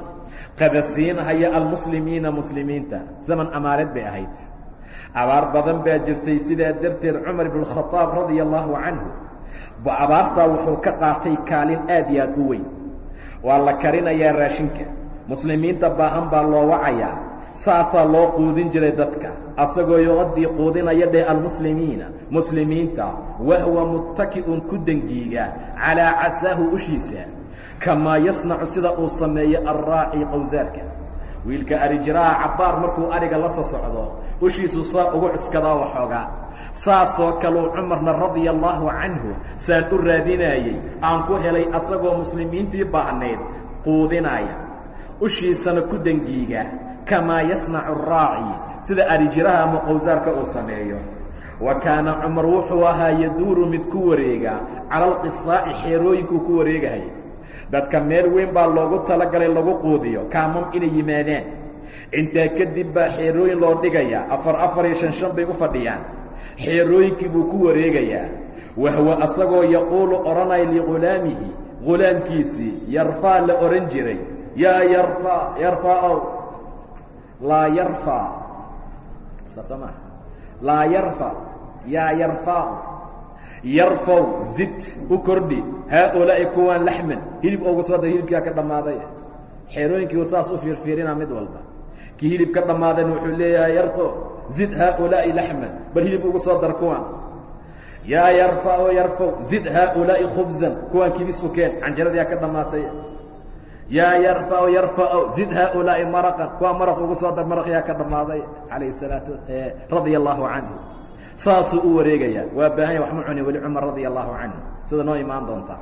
qada siinhaya almuslimiina muslimiinta zaman amaareed bay ahayd abaar badan baa jirtay sidaa darteed cumar ibn khadaab radia allaahu canhu abaartaa wuxuu ka qaatay kaalin aad iyo aad u weyn waa la karinayaa raashinka muslimiinta baahan baa loo wacayaa saasaa loo quudin jiray dadka. Asagoo yuqadii quudinaya dheh almuslimiina. Muslimiinta wahwa muttaki'un ku dengiiga calaa casaahu ushiisa. Kamaa yasnacu sida uu sameeyo alraaci qowsaarka wiilka arijiraaha cabbaar markuu ariga la soo socdo ushiisu saa ugu cuskadaa waxoogaa saasoo kaleu cumarna radia allaahu canhu saan u raadinaayey aan ku helay asagoo muslimiintii baahnayd quudinaya. Ushiisana ku dengiiga kamaa yasnacu araaci sida arijiraha ama qowsaarka uu sameeyo wa kaana cumar wuxuu ahaa yaduuru mid ku wareega cala alqisaa'i xeerooyinkuu ku wareegahay dadka meel weyn baa loogu talagalay lagu quudiyo kaamam inay yimaadaan intaa kadib baa xeerooyin loo dhigayaa afar afar iyo shan shan bay u fadhiyaan xeerooyinkii buu ku wareegayaa wahwa asagoo yaquulu odhanaya ligulaamihi gulaamkiisii yarfaa la odhan jiray yaa yarfa yarfaaow laa yarfa. Saasoo maa laa yarfa. Yaa yarfaau yarfow zid. U kordhi. Haaulaa'i kuwaan laxman. Hilib ogu soo dar hilibkaa ka dhammaaday. Xeerooyinkii saas u fiirfiirina mid walba. Kii hilib ka dhammaadayna wuxuu leeyahay yarfo zid haaulaa'i laxman. Bal hilib ugu soo dar kuwaan. Yaa yarfao yarfow zid haaulaa'i khubzan. Kuwaan kibis u keen. Canjaradiyaa ka dhammaatay yaa yarfao yarfao zid haaulaa'i maraqan. Kuwaa maraq ugu soo dar maraqyaa ka dhammaaday calayh salaatu radia allaahu canhu. Saasuu u wareegayaa. Waa baahanya wax ma cunin weli cumar radia allaahu canhu. Sida noo imaan doontaa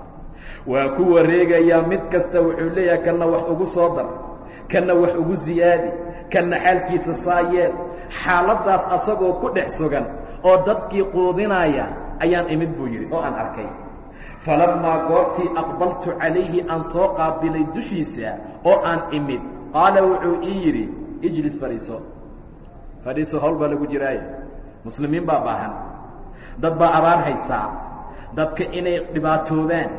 waa ku wareegayaa mid kasta wuxuu leeyahay kanna wax ugu soo dar kanna wax ugu siyaadi kanna xaalkiisa saa yeel xaaladdaas asagoo ku dhex sugan oo dadkii quudinaya ayaan imid buu yidhi oo aan arkay falammaa goortii aqbaltu calayhi aan soo qaabilay dushiisa oo aan imid qaala wuxuu ii yidhi ijlis fadhiiso fadhiiso hawl baa lagu jiraaye muslimiin baa baahan dad baa abaar haysaa dadka inay dhibaatoobaan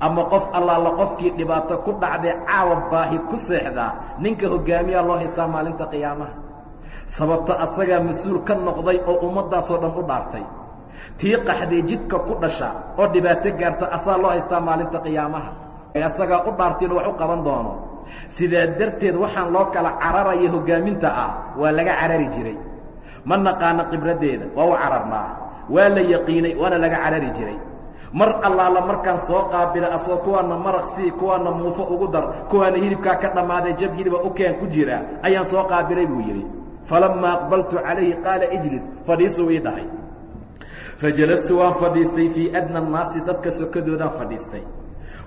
ama qof allaala qofkii dhibaato ku dhacday caawa baahi ku seexdaa ninka hoggaamiyaa loo haystaa maalinta qiyaamaha sababta asagaa mas'uul ka noqday oo ummaddaasoo dhan u dhaartay tii qaxday jidka ku dhasha oo dhibaato gaarta asaa loo haystaa maalinta qiyaamaha. Asagaa u dhaartayna wax u qaban doono. Sidaa darteed waxaan loo kala cararaya hoggaaminta ah waa laga carari jiray. Ma naqaano khibraddeeda waa u cararnaa. Waa la yaqiinay waana laga carari jiray. Mar allaala markaan soo qaabila asoo kuwaana maraq sii kuwaana muufo ugu dar kuwaana hilibkaa ka dhammaaday jab hiliba u keen ku jira ayaan soo qaabilay buu yidhi. Falammaa aqbaltu calayhi qaala ijlis fadhiisuu ii dhahay fajalastu waan fadhiistay fii adna annaasi dadka sokadoodaan fadhiistay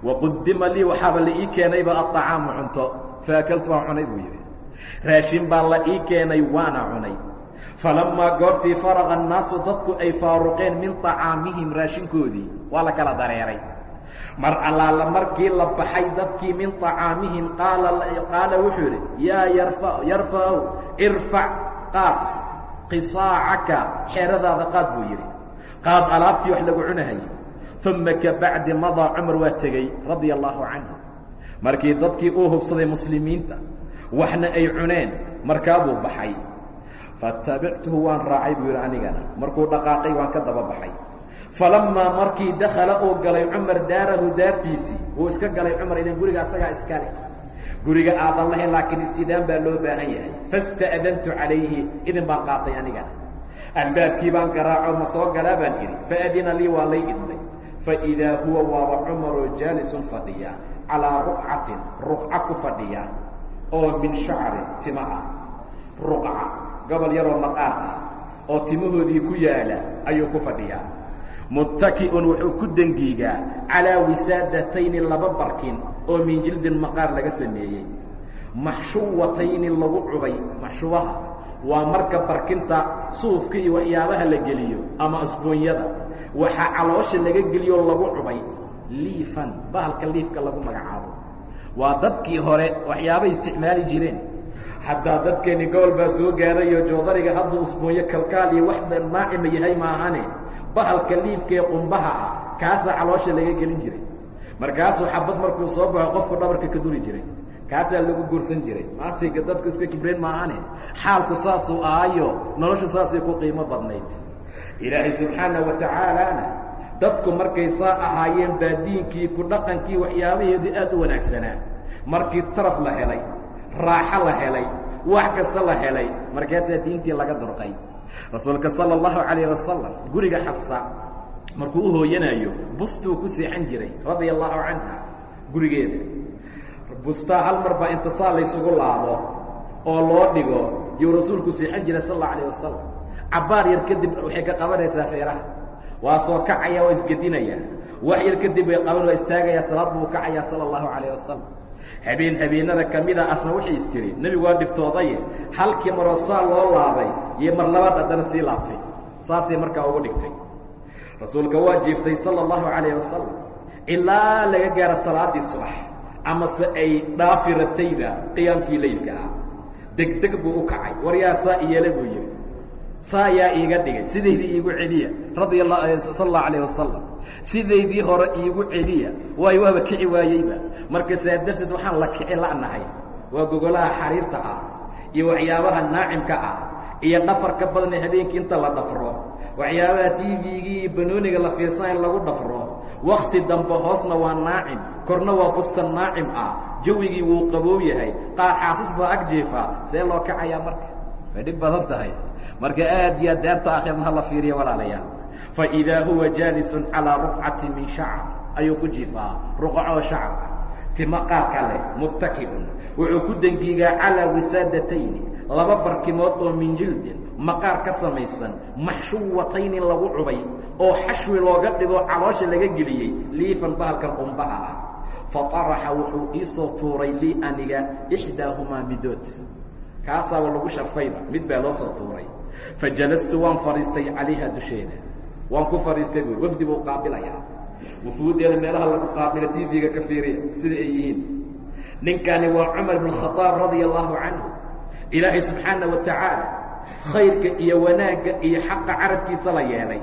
waqudima lii waxaaba la ii keenayba aطacaamu cunto faakaltu waan cunay buu yidhi raashin baa la ii keenay waana cunay falammaa goortii faraqa annaasu dadku ay faaruqeen min طacaamihim raashinkoodii waa la kala dareeray mar allaala markii la baxay dadkii min طacaamihim qaala wuxuu yidhi yaa yarfa'ow irfac qaad qisaacaka xeeradaada qaad buu yidhi qaad alaabtii wax lagu cunahayay uma kabacdi madaa cumar waa tegey radia allaahu canhu. Markii dadkii uu hubsaday muslimiinta waxna ay cuneen markaabuu baxay. Fatabictuhu waan raacay buu yidhi anigana. Markuu dhaqaaqay waan ka daba baxay. Falammaa markii dakhala uu galay cumar daarahu daartiisii uu iska galay cumar idan guriga asagaa iskale guriga aadan lahayn laakiin istidaan baa loo baahan yahay. Fasta'dantu calayhi idin baan qaatay anigana albaabkii baan garaaco ma soo galaa baan idhi. Faadina lii waa lay idmay faidaa huwa waaba cumaroo jaalisun fadhiya calaa ruqcatin ruqca ku fadhiya oo min shacrin tima ah. Ruqca gobol yaroo maqaar ah oo timahoodii ku yaalla ayuu ku fadhiyaa muttaki'un wuxuu ku dengiigaa calaa wisaadatayni laba barkin oo min jildin maqaar laga sameeyey. Maxshuwatayni lagu cubay maxshuwaha waa marka barkinta suufka iyo waxyaabaha la geliyo ama asboonyada waxaa caloosha laga geliyoo lagu cubay liifan bahalka liifka lagu magacaabo. Waa dadkii hore waxyaabay isticmaali jireen. Haddaa dadkeeni gobol baa soo gaarayo joodariga hadduu usboonyo kalkaal iyo wax naacima yahay maahane bahalka liifka ee qumbaha ah kaasaa caloosha laga gelin jiray. Markaasuu xabad markuu soo baxo qofku dhabarka ka duri jiray kaasaa lagu guursan jiray. Maantayga dadku iska kibreen maahane. Xaalku saasuu ahayo noloshu saasay ku qiimo badnayd. Ilaahay subxaana wa tacaalana dadku markay saa ahaayeen baa diinkii ku dhaqankii waxyaabaheedii aad u wanaagsanaa markii taraf la helay raaxo la helay wax kasta la helay markaasaa diintii laga durqay. Rasuulka sala allahu calayh wasalam guriga xafsa markuu u hooyanayo bustuu ku seexan jiray radia allahu canha gurigeeda bustaa hal mar baa intisaal laysugu laabo oo loo dhigo yuu rasuulku seexan jiray sal allau alayh wasalam cabbaar yar kadib waxay ka qabanaysaa feeraha. Waa soo kacaya waa isgedinaya. Wax yar kadib way qaban waa istaagayaa salaad buu kacayaa sala allahu calayh wasalam habeen habeenada ka mida asna waxay istiri nebigu waa dhibtoodaye halkii maroo saa loo laabay iyo mar labaad haddana sii laabtay. Saasay markaa ugu dhigtay. Rasuulka waa jiiftay sala allahu calayh wasalam ilaa laga gaaro salaaddii subax amase ay dhaafi ratayba qiyaamkii leylka ah degdeg buu u kacay. War yaa saa iyeele buu yidhi. Saa yaa iiga dhigay. Sidaydii iigu celiya radia la sala allahu alayh wasalam sidaydii hore iigu celiya waayo waaba kici waayeyba. Marka saa darteed waxaan la kici la'nahay. Waa gogolaha xariirta ah iyo waxyaabaha naacimka ah iyo dhafarka badan ee habeenkii inta la dhafro. Waxyaabaha tvgii iyo banooniga la fiirsan in lagu dhafro. Wakti dambe hoosna waa naacim korna waa bustan naacim ah. Jawigii wuu qaboow yahay qaar xaasis baa ag jiifa see loo kacayaa marka. Way dhib badan tahay. Marka aad iyo daarta akhirna hala fiiriya walaalayaal faidaa huwa jaalisun calaa ruqcati min shacr ayuu ku jiifaa ruqacoo shacr ah tima qaarka leh muttaki'un. Wuxuu ku dengiigaa calaa wisaadatayni laba barkimood oo min jildin maqaar ka samaysan maxshuwatayni lagu cubay oo xashwi looga dhigo caloosha laga geliyey liifan bahalkan qumbaha ah. Faطaraxa wuxuu iisoo tuuray lii aniga ixdaahumaa midood. Kaasaaba lagu sharfayba mid baa loo soo tuuray. Fajalastu waan fadhiistay calayha dusheeda. Waan ku fadhiistay buui wafdi buu qaabilayaa. Wufuudeeda meelaha lagu qaabila tv-ga ka fiiriya sida ay yihiin. Ninkani waa cumar bn khaaab radia allahu canhu ilaahay subxaana wa tacaala khayrka iyo wanaagga iyo xaqa carabkiisa la yeelay.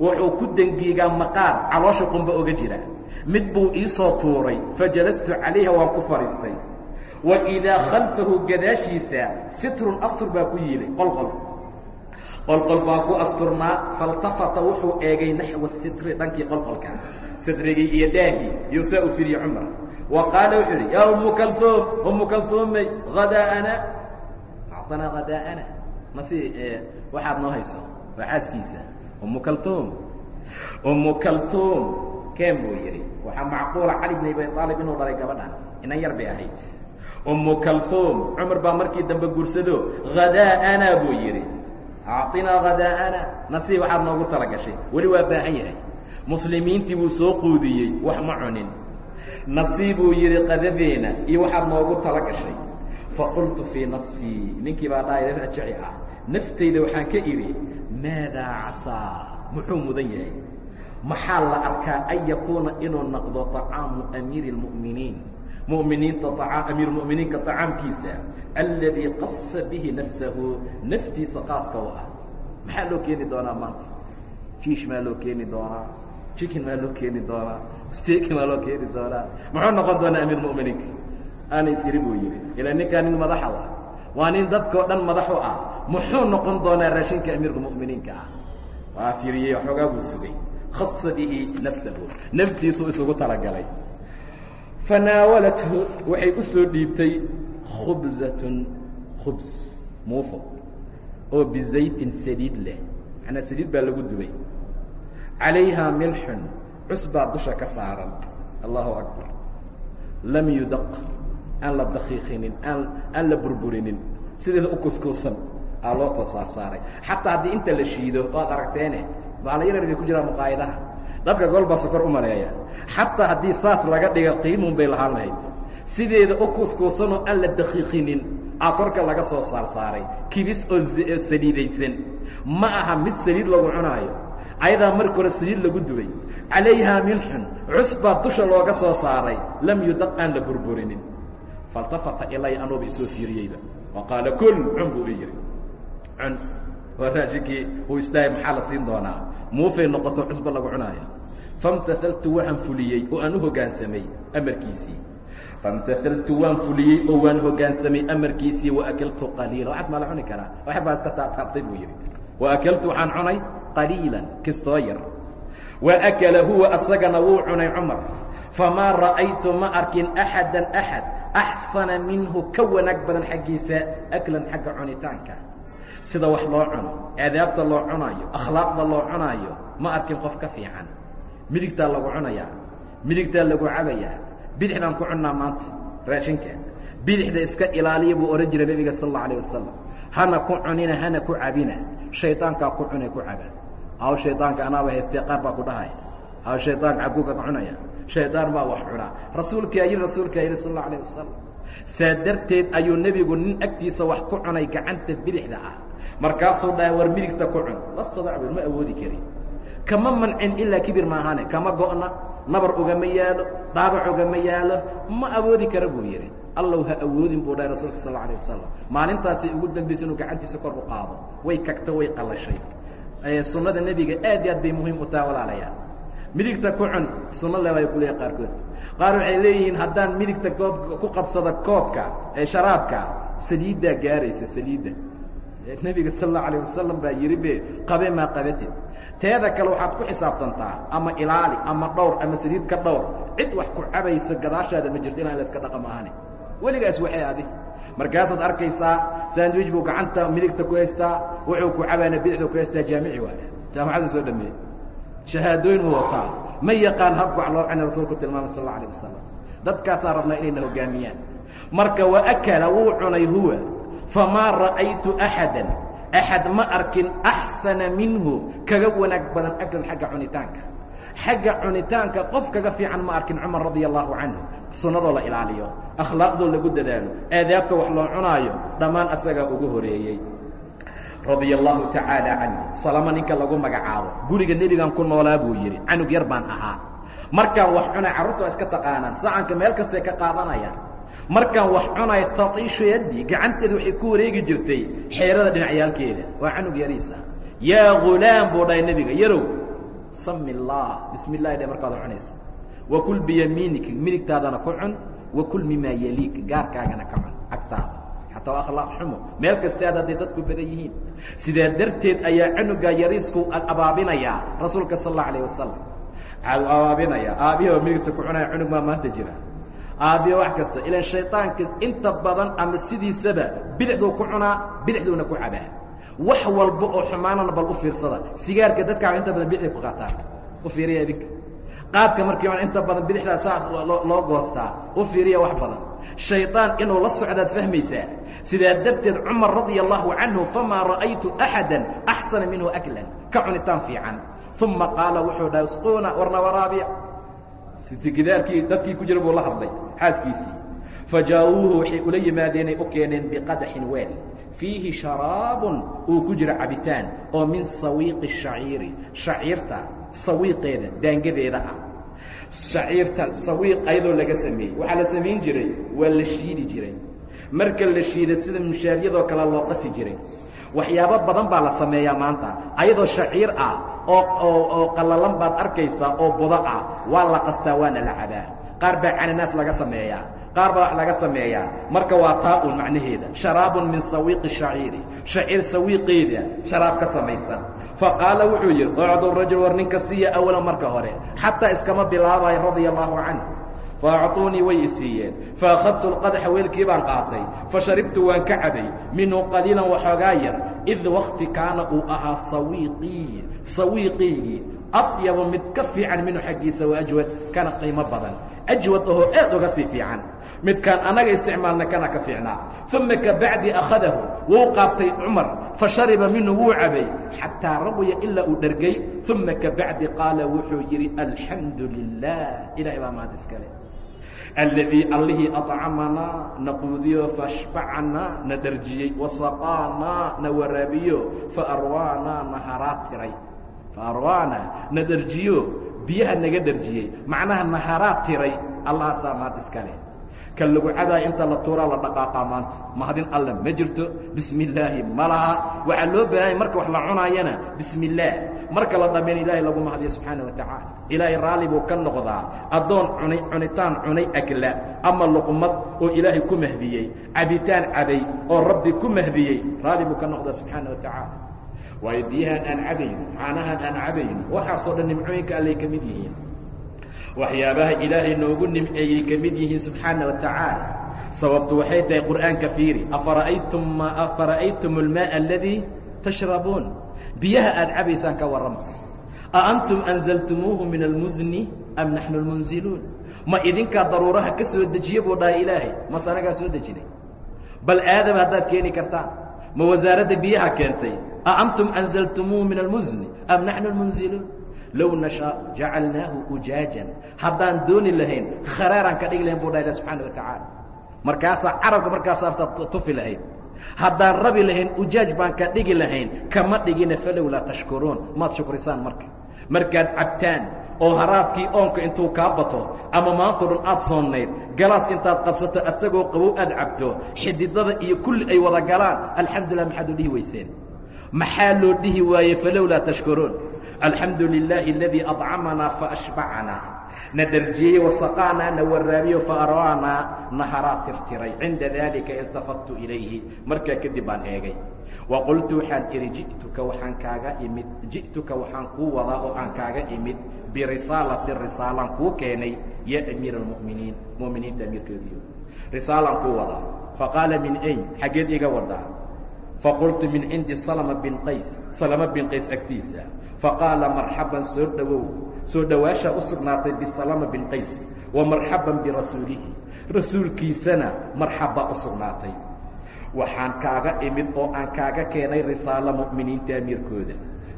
Wuxuu ku dengiigaa maqaar caloosha qumba oga jira. Mid buu iisoo tuuray fajalastu calayha waan ku fadhiistay. Wa idaa khalfahu gadaashiisa sitrun astur baa ku yiilay qolqol. Qolqol baa ku asturnaa faltafata wuxuu eegay naxwa sitri dhankii qolqolka sitrigii iyo daahii yuu saa u firiye cumar. Wa qaala wuxuu idhi yaa umu kalhuum umu kalhuumey hadaa'ana acطanaa hadaa'ana masi waxaad noo hayso waa xaaskiisa umu kalhuum umu kalhuum keen buu yidhi waxaa macquula cali bn abi aalib inuu dhalay gabadhan inan yar bay ahayd umu kalhuum cumar baa markii dambe guursado hadaa'ana buu yidhi acطinaa hadaa'ana nasiib waxaad noogu tala weli waa baahan yahay muslimiintii buu soo quudiyey wax ma cunin nasiibuu yidhi qadadeena iyo waxaad noogu tala faqultu fii nafsii ninkii baa dhahay rajici ah naftayda waxaan ka idhi maadaa casaa muxuu mudan yahay maxaa la arkaa an yakuuna inuu noqdo طacaamu amiiri اlmu'miniin mu'miniinta amiir mu'miniinka طacaamkiisa alladii qasa bihi nafsahu naftiisa qaaska u ah maxaa loo keeni doonaa maanta fiish maa loo keeni doonaa jikin maa loo keeni doonaa steki maa loo keeni doonaa muxuu noqon doonaa amiir mu'miniinka Aanay siri buu yidhi. Ilaa ninkaa nin madaxa ah. Waa nin dadkao dhan madaxu ah. Muxuu noqon doonaa raashinka amiirka mu'miniinka ah? Waa firiyey waxoogaa buu sugay. Khasa bihi nafsahu. Naftiisuu isugu talagalay. Fanaawalathu waxay u soo dhiibtay khubzatun khubs muufo oo bizaytin saliid leh. Macnaa saliid baa lagu dubay. Calayhaa milxun cusbaa dusha ka saaran. Allahu akbar. Lam yudaq aan la dakiiqinin aan aan la burburinin. Sideeda u kuskuusan aa loo soo saar saaray xataa haddii inta la shiido waad aragteene baala yarar bay ku jiraan muqaayadaha. Dadka golbaa sokor u maleeya. Xataa haddii saas laga dhiga qiimun bay lahaan lahayd. Sideeda u kuskuusanoo aan la dakiiqinin aa korka laga soo saar saaray kibis oo saliidaysan ma aha mid saliid lagu cunaayo. Ayadaa marka hore saliid lagu dubay. Calayhaa milxun cusbaa dusha looga soo saaray. Lam yudaq aan la burburinin faltafata ilay anuuba isoo fiiriyeyba wa qaala kul cun buu i yidhi cun waa raashinkii uu isdhahay maxaa la siin doonaa muufay noqoto cusba lagu cunaaya famtahaltu waxaan fuliyey oo aan u hoggaansamay amarkiisii famtahaltu waan fuliyey oo waan hoggaansamay amarkiisii waakaltu qaliila waxaas maa la cuni karaa wax baa iska taataabtay buu yidhi waakaltu waxaan cunay qaliilan kistoo yar wa akala huwa asagana wuu ma arkin axada axad axsana minhu ka wanaag badan xaggiisa aklan xagga cunitaanka sida wax loo cuno aadaabta loo cunaayo akhlaaqda loo cunaayo ma arkin qof ka fiican midigtaa lagu cunayaa midigtaa lagu cabayaa bidixdaan ku cunnaa maanta raashinka bidixda iska ilaaliya buu odhan jiray nebiga sal alla alah wasalam hana ku cunina hana ku cabina shaydaankaa ku cune ku caba haw shaydaanka anaaba haystee qaar baa ku dhahaya haw shaydaanka xaguuka ka cunaya shaydaan baa wax cunaa rasuulkaa yidhi rasuulkaa yidhi sal alla alah wasalam saa darteed ayuu nebigu nin agtiisa wax ku cunay gacanta bidixda ah. Markaasuu dhahay war midigta ku cun. Lastadacbud ma awoodi karin. Kama mancin ilaa kibir maahane kama go'na nabar ugama yaalo dhaabac ugama yaalo ma awoodi kara buu yidhi allow ha awoodin buu dhahay rasuulka sal alay wasalam maalintaasay ugu dambaysa inuu gacantiisa kor u qaado. Way kagta way qallashay. Sunnada nebiga aad i aad bay muhiim u taha walaalayaa midigta ku cun sunno le ku leeyahy qaarkood. Qaar waxay leeyihiin haddaan midigta koobka ku qabsado koobka ee sharaabka saliiddaa gaaraysa saliidda. Nebiga sal allau alayh wasalam baa yidhi be qabe maa qabatid teeda kale waxaad ku xisaabtantaa ama ilaali ama dhowr ama saliid ka dhowr cid wax ku cabaysa gadaashaada ma jirto la iska dhaqa maahane weligaas waxay adi markaasaad arkaysaa sandwich buu gacanta midigta ku haystaa wuxuu ku cabaana bidixda ku haystaa jaamici waaya jaamacada soo dhameeyey shahaadooyin uu wataa ma yaqaan wax loo cina rasuulku tilmaamay sal alla alah wasalam dadkaasaa rabnaa inayna hoggaamiyaan marka wa akala wuu cunay huwa famaa ra'aytu axada axad ma arkin axsana minhu. Kaga wanaag badan aklan xagga cunitaanka. Xagga cunitaanka qof kaga fiican ma arkin cumar radia allahu canhu. Sunnadoo la ilaaliyo. Akhlaaqdoo lagu dadaalo. Aadaabta wax loo cunaayo dhammaan asagaa ugu horeeyey radia allahu tacaala canhu salamo ninka lagu magacaabo. Guriga nebigan ku noolaa buu yidhi canug yar baan ahaa. Markaan wax cunay carruurta waa iska taqaanaan sacanka meel kastay ka qaadanayaan. Markaan wax cunay tatiishu yaddii gacanteeda waxay ku wareegi jirtay xeerada dhinacyaalkeeda. Waa canug yariisa. Yaa ghulaam buu dhahay nebiga yarow. Sami اllahi dhe markaad cunayso. Wakul biyamiinik midigtaadana ku cun. Wakul mimaa yaliik gaarkaagana ka cun agtaada. Xataa akhlaaq xumo. Meel kastaad hadday dadku badan yihiin sidaa darteed ayaa canuga yariisku abaabinayaa rasuulka sal اllau alayه wasalam abaabinaya aabihaba midigta ku cunaya cunug maa maanta jira aabiyo wax kasta ilan shayطaanka inta badan ama sidiisaba bidixduu ku cunaa bidixduuna ku cabaa wax walba oo xumaanana bal u fiirsada sigaarka dadkaa inta badan bidixday ku qaataan u fiiriya idinka qaadka markii inta badan bidixdaa saas loo goostaa u fiiriya wax badan shayطaan inuu la socdaad fahmaysaa sidaa darteed cumar radia allahu canhu famaa ra'aytu axada axsana minhu aklan. Ka cunitaan fiican. Uma qaala wuxuu dhahay squuna warna waraabiya. Gidaarkii dadkii ku jira buu la hadlay xaaskiisii. Fajaa'uuhu waxay ula yimaadeenay u keeneen biqadaxin weel. Fiihi sharaabun uu ku jiro cabitaan oo min sawiiqi shaciiri. Shaciirta sawiiqeeda daangadeeda ah. Shaciirta sawiiq ayadoo laga sameeyey. Waxaa la samayn jiray waa la shiidi jiray marka la shiida sida mushaaryadoo kale loo qasi jiray. Waxyaabo badan baa la sameeyaa maanta ayadoo shaciir ah oo oo oo qallalan baad arkaysaa oo budo ah waa la qastaa waana la cabaa. Qaar baa cananaas laga sameeyaa qaar baa wax laga sameeyaa. Marka waa taa un macnaheeda sharaabun min sawiiqi shaciiri shaciir sawiiqeeda sharaab ka samaysan. Faqaala wuxuu yidhi ocdu rajul war ninka siiya awalan marka hore xataa iskama bilaabayo radia allahu canh faacطuunii way i siiyeen faakhadtu lqadaxa weelkii baan qaatay fasharibtu waan ka cabay minhu qaliilan waxoogaa yar id wakti kaana uu ahaa sawiiqii sawiiqaygii adyabu mid ka fiican minhu xaggiisa wa ajwad kana qiimo badan ajwad ahoo aad uga sii fiican midkaan anaga isticmaalna kana ka fiicnaa uma kabacdi akhadahu wuu qaabtay cumar fashariba minhu wuu cabay xataa rawiya ilaa uu dhergay uma kabacdi qaala wuxuu yidhi alxamdu lilah ilahay baa mahad iskale alladii allihii aطcamanaa na quudiyo faashbacanaa na dharjiyey wasaqaanaa na waraabiyo faarwaanaa na haraatiray faarwaanaa na dharjiyo biyaha naga dharjiyey macnaha na haraad tiray allahaasaa mahad iskale kan lagu cadaa inta la tuuraa la dhaqaaqaa maanta mahadin alle ma jirto bismi illaahi ma laha waxaa loo baahanya marka wax la cunaayana bismi illaah marka la dhammayn ilaahay lagu mahadiyo subxaana wa tacaala. Ilaahay raalli buu ka noqdaa. Addoon cunay cunitaan cunay akla ama luqmad oo ilaahay ku mahdiyey cabitaan cabay oo rabbi ku mahdiyey raalli buu ka noqdaa subxaana wa tacaala. Waayo biyahaan aan cabayno caanahaan aan cabayno waxaasoo dhan nimcooyinka allay ka mid yihiin. Waxyaabaha ilaahay noogu nimceeyey ka mid yihiin subxaana wa tacaala. Sababtu waxay tahay qur'aanka fiiri afara'aytum ma afara'aytum almaaa aladii tashrabuun biyaha aad cabaysaan ka warrama. A antum anzaltumuuhu min almusni am naxnu almunziluun? Ma idinkaa daruuraha ka soo dejiye buu dhahay ilaahay? Mase anagaa soo dejinay? Bal aadam haddaad keeni kartaan? Ma wasaaradda biyaha keentay? A antum anzaltumuuhu min almusni am naxnu almunziluun? Low nashaa jacalnaahu ujaajan. Haddaan dooni lahayn kharaaraan ka dhigi lahayn buu dhaha subxaana wa tacaala. Markaasaa carabka markaasaarta tufi lahayd haddaan rabi lahayn ujaaj baan ka dhigi lahayn kama dhigina falow laa tashkuruun. Maad shukrisaan marka. Markaad cabtaan oo haraadkii oonka intuu kaa bato ama maantao dhan aad soonnayd galaas intaad qabsato asagoo qabow aad cabto xididada iyo kulli ay wada galaan alxamdulilah maxaad u dhihi weyseen? Maxaa loo dhihi waaye falow laa tashkuruun? Alxamdu lilaahi aladii adcamanaa faashbacanaa na dharjiyey wasaqaanaa na waraabiyo faarwaanaa na haraa tirtiray. Cinda daalika iltafadtu ilayhi. Markaa kadib baan eegay. Wa qultu waxaan idhi ji'tuka waxaan kaaga imid. Ji'tuka waxaan kuu wadaa oo aan kaaga imid. Birisaalati risaalaan kuu keenay ya amiira almu'miniin mu'miniinta amiirkoodiyo risaalaan kuu wadaa faqaala min ayn? Xaggeed iga wadaa faqultu min cindi salma bin qays. Salama bin qays agtiisa faqaala marxaban soo dhowow soo dhowaashaa u sugnaatay bisalama bin qays wa marxaban birasuulihi rasuulkiisana marxabbaa u sugnaatay waxaan kaaga imid oo aan kaaga keenay risaalo mu'miniinta amiirkooda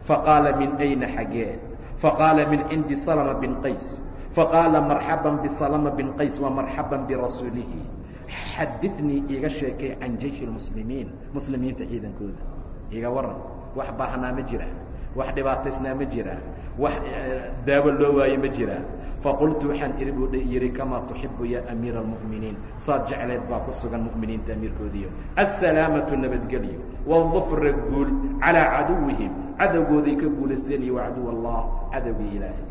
faqaala min ayna xaggee faqaala min cindi salama bin qays faqaala marxaban bisalama bin qays wa marxaban birasuulihi xadinii iiga sheekay can jayshi اmuslimiin muslimiinta ciidankooda iga waran wax baahnaa ma jira wax dhibaataysnaa ma jira wax daawo loo waaye ma jira faqultu waxaan iri buu yidhi kamaa tuxibu ya amiira اlmu'miniin saad jecleed baa ku sugan mu'miniinta amiirkoodiyo asalaamatu nabadgelyo wاdufra guul calىa caduwihim cadowgooday ka guulaysteen iyo wacaduw allah cadowgii ilaahay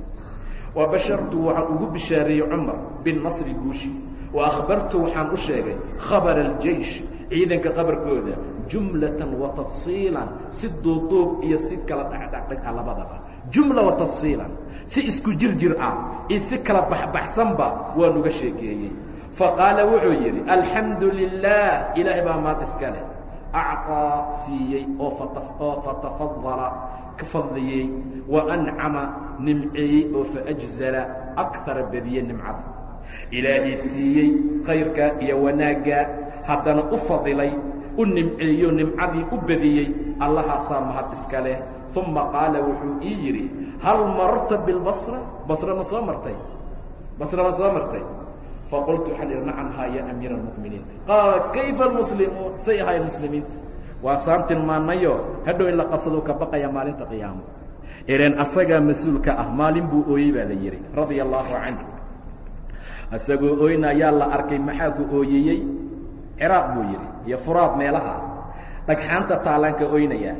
wabashartu waxaan ugu bishaareeyey cumar binasri guushi وأخbartu waxaan u sheegay khabر الjeiش ciidanka qabarkooda jumlatan wa tafsiilan si duuduub iyo si kala dhacdhacdhaga ah labadaba. Jumla wa tafsiilan si isku jir jir ah iyo si kala baxbaxsanba waanuga sheekeeyey. Faqaala wuxuu yidhi alxamdu lilah ilaahay baa maad iska leh. Acطaa siiyey oo oo fatafadala ka fadliyey. Wa ancama nimceeyey oo faajzala akara badiye nimcada. Ilaahay siiyey khayrkaa iyo wanaaggaa haddana u fadilay u nimceeyo nimcadii u badiyey allahaasaa mahad iska leh. Uma qaala wuxuu ii yidhi hal mararta bilbasra? Basra ma soo martay? Basra ma soo martay? Faqultu waxaan idhi nacam haa ya amiira almu'miniin. Qaala kayfa almuslimuun say ahayn muslimiinta. Waa saan tilmaanayo hadhow in la qabsadou ka baqaya maalinta qiyaamo. Ileen asagaa mas'uulka ah maalin buu ooyey baa la yidhi radia allaahu canhu. Isagoo ooyna ayaa la arkay maxaa ku ooyeyey ciraaq buu yidhi iyo furaad meelaha. Dhagxaanta taallaanka oynayaa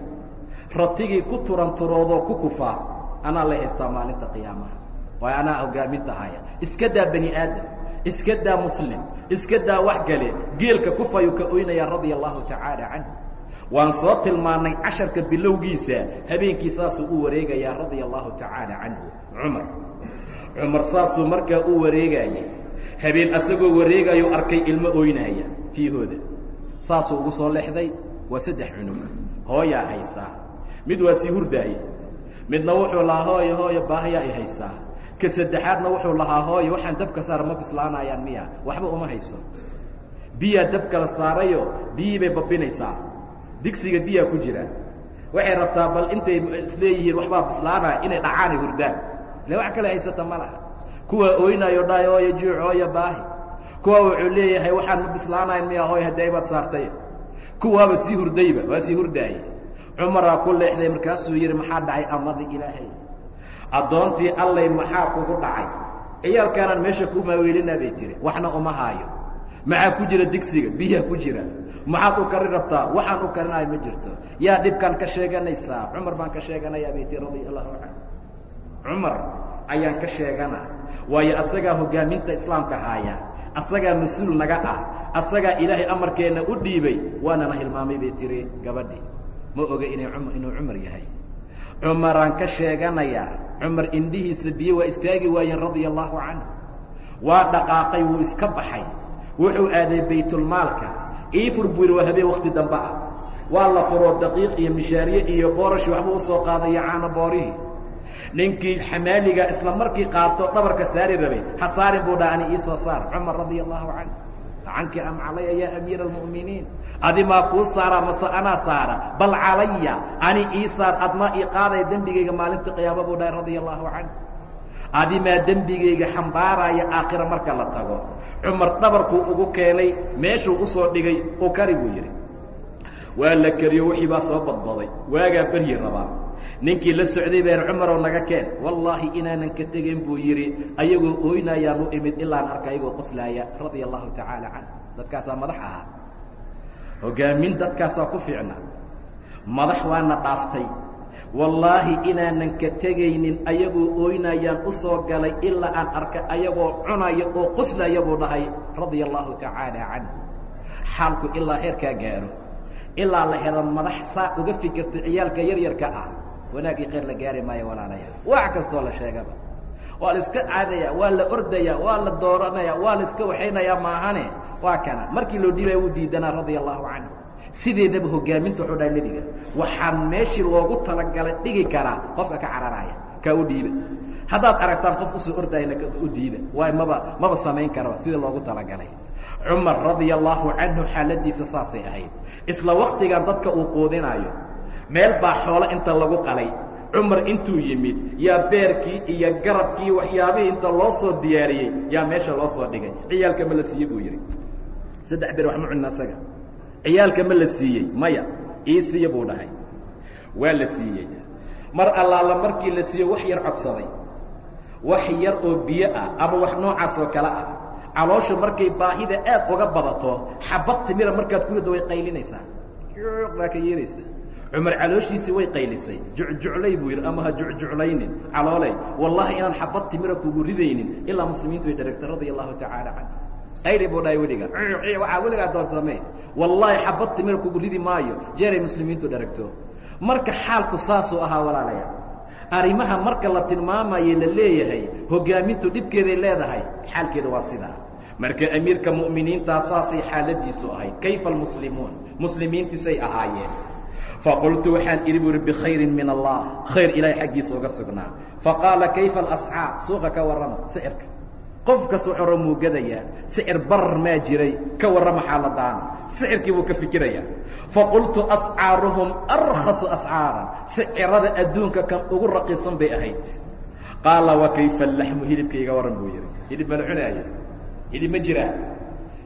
ratigii ku turanturoodoo ku kufaa anaa la haystaa maalinta qiyaamaha. Waayo anaa hogaamintahaaya iska daa bani aadam iska daa muslim iska daa wax gale. Geelka kufayuu ka oynayaa radia allahu tacaala canhu. Waan soo tilmaannay casharka bilowgiisa habeenkii saasuu u wareegayaa radia allahu tacaala canhu cumar. Cumar saasuu markaa u wareegaayay habeen asagoo wareegaayuu arkay ilmo oynaaya tiihooda saasuu ugu soo leexday waa saddex cunug hooyaa haysaa. Mid waa sii hurdaaye. Midna wuxuu lahaa hooyo hooyo baahayaa i haysaa. Ka saddexaadna wuxuu lahaa hooyo waxaan dabka saara ma bislaanayaan miya waxba uma hayso. Biyaa dabka la saarayo biyii bay babinaysaa digsiga biyaa ku jira. Waxay rabtaa bal intay isleeyihiin waxbaa bislaanaya inay dhacaanay hurdaan. Ile wax kale haysata ma laha kuwaa ooynaayo dhaay hooyo juuc hooyo baahi. Kuwa wuxuu leeyahay waxaan ma bislaanayn miya hooy haddii baad saartay. Kuwaaba sii hurdayba waa sii hurdaaye cumaraa ku leexday markaasuu yidhi maxaa dhacay amadi ilaahay? Addoontii allay maxaa kugu dhacay? Ciyaalkaanaan meesha ku maaweelinaa bay tiri waxna uma haayo. Maxaa ku jira digsiga? Biyaa ku jira. Maxaad u karin rabtaa? Waxaan u karinayo ma jirto. Yaa dhibkaan ka sheeganaysaa? Cumar baan ka sheeganayaa bay tii radia allahu canhu cumar ayaan ka sheegana waayo asagaa hogaaminta islaamka haaya asagaa mas'uul naga ah asagaa ilaahay amarkeenna u dhiibay waanana hilmaamay bay tiri gabadhii ma oga inay um inuu cumar yahay. Cumaraan ka sheeganayaa cumar indhihiisa biyo waa istaagi waayeen radia allahu canhu. Waa dhaqaaqay wuu iska baxay. Wuxuu aaday baytulmaalka. Ii fur buu yidhi waa habeen wakti dambe ah. Waa la furoo daqiiq iyo mishaariye iyo boorashi waxbuu u soo qaadaya caana boorihii ninkii xamaaliga isla markii qaato dhabarka saari rabay ha saarin buu dhaha ani iisoo saar. Cumar radia allahu canhu. Canki am calaya yaa amiira almu'miniin. Adimaa kuu saara mase anaa saara. Bal calaya. Ani ii saar. Admaa ii qaadaya dembigayga maalinta qiyaama buu dhahay radia allahu canhu adimaa dembigayga xambaaraya aakhira marka la tago. Cumar dhabarkuu ugu keenay meeshuu u soo dhigay u kari buu yidhi waa la keriyo wixii baa soo badbaday. Waagaa beryi rabaa ninkii la socday been cumarow naga keen wallaahi inaanan ka tegayn buu yidhi ayagoo ooynayaan u imid ilaan arka ayagoo qoslaaya radia allahu tacaala canh dadkaasaa madax ahaa. Hogaamin dadkaasaa ku fiicna. Madax waana dhaaftay. Wallaahi inaanan ka tegaynin ayagoo ooynayaan u soo galay ilaa aan arka ayagoo cunaya oo qoslaya buu dhahay radia allahu tacaala canh xaalku ilaa heerkaa gaaro. Ilaa la helo madax saa uga fikirta ciyaalka yaryarka ah wanaagii khayr la gaari maayo walaalayaal wax kastoo la sheegaba. Waa la iska caadaya waa la ordaya waa la dooranaya waa la iska waxaynayaa maahane. Waa kana. Markii loo dhiibaya wuu diidanaa radia allahu canhu. Sideedaba hogaaminta wuxuu dhahay nebiga. Waxaan meeshii loogu talagalay dhigi karaa qofka ka cararaya kaa u dhiiba. Haddaad aragtaan qof u soo ordayana u diida waay maba maba samayn karo sida loogu talagalay. Cumar radia allahu canhu xaaladiisa saasay ahayd. Isla waktigan dadka uu quudinaayo meel baa xoolo inta lagu qalay. Cumar intuu yimid yaa beerkii iyo garabkii waxyaabihii inta loo soo diyaariyey yaa meesha loo soo dhigay. Ciyaalka ma la siiyey buu yidhi. Saddex beer wax ma cunna asaga. Ciyaalka ma la siiyey maya ii siiya buu dhahay. Waa la siiyey. Mar allaala markii la siiyo wax yar codsaday. Wax yar oo biyo ah ama wax noocaas oo kale ah. Caloosha markay baahida aad uga badato xabad timira markaad ku riddo way qaylinaysaa. Baa ka yeelaysa cumar calooshiisii way qaylisay. Jucjuclay buu yidhi ama ha jucjuclaynin calooley wallahi inaan xabad timira kugu ridaynin ilaa muslimiintu way dharagta radia allahu tacaala canhu. Qayli buu dhahay weliga. Waxaa weligaa doorsame wallahi xabad timira kugu ridi maayo jeeray muslimiintu dharagto marka xaalku saasuu ahaa walaalayaal arrimaha marka la tilmaamaye la leeyahay hogaamintu dhibkeeday leedahay xaalkeeda waa sidaa. Marka amiirka mu'miniintaa saasay xaaladiisu ahayd. Kayfa almuslimuun? Muslimiintiisay ahaayeen faqultu waxaan idhi bu uhi bikhayrin min allah khayr ilaahay xaggiisa uga sugnaa faqaala kayfa alasxaab suuqa ka warrama sicirka qof kasta wuxuu ramuu gadayaa sicir barar maa jiray ka warrama xaaladaana sicirkii buu ka fikirayaa faqultu ascaaruhum arkhasu ascaaran sicirada adduunka kan ugu raqiisan bay ahayd qaala wa kayfa alaxmu hilibka iga buu yidhi hilib mala cunaaya hilib ma jiraa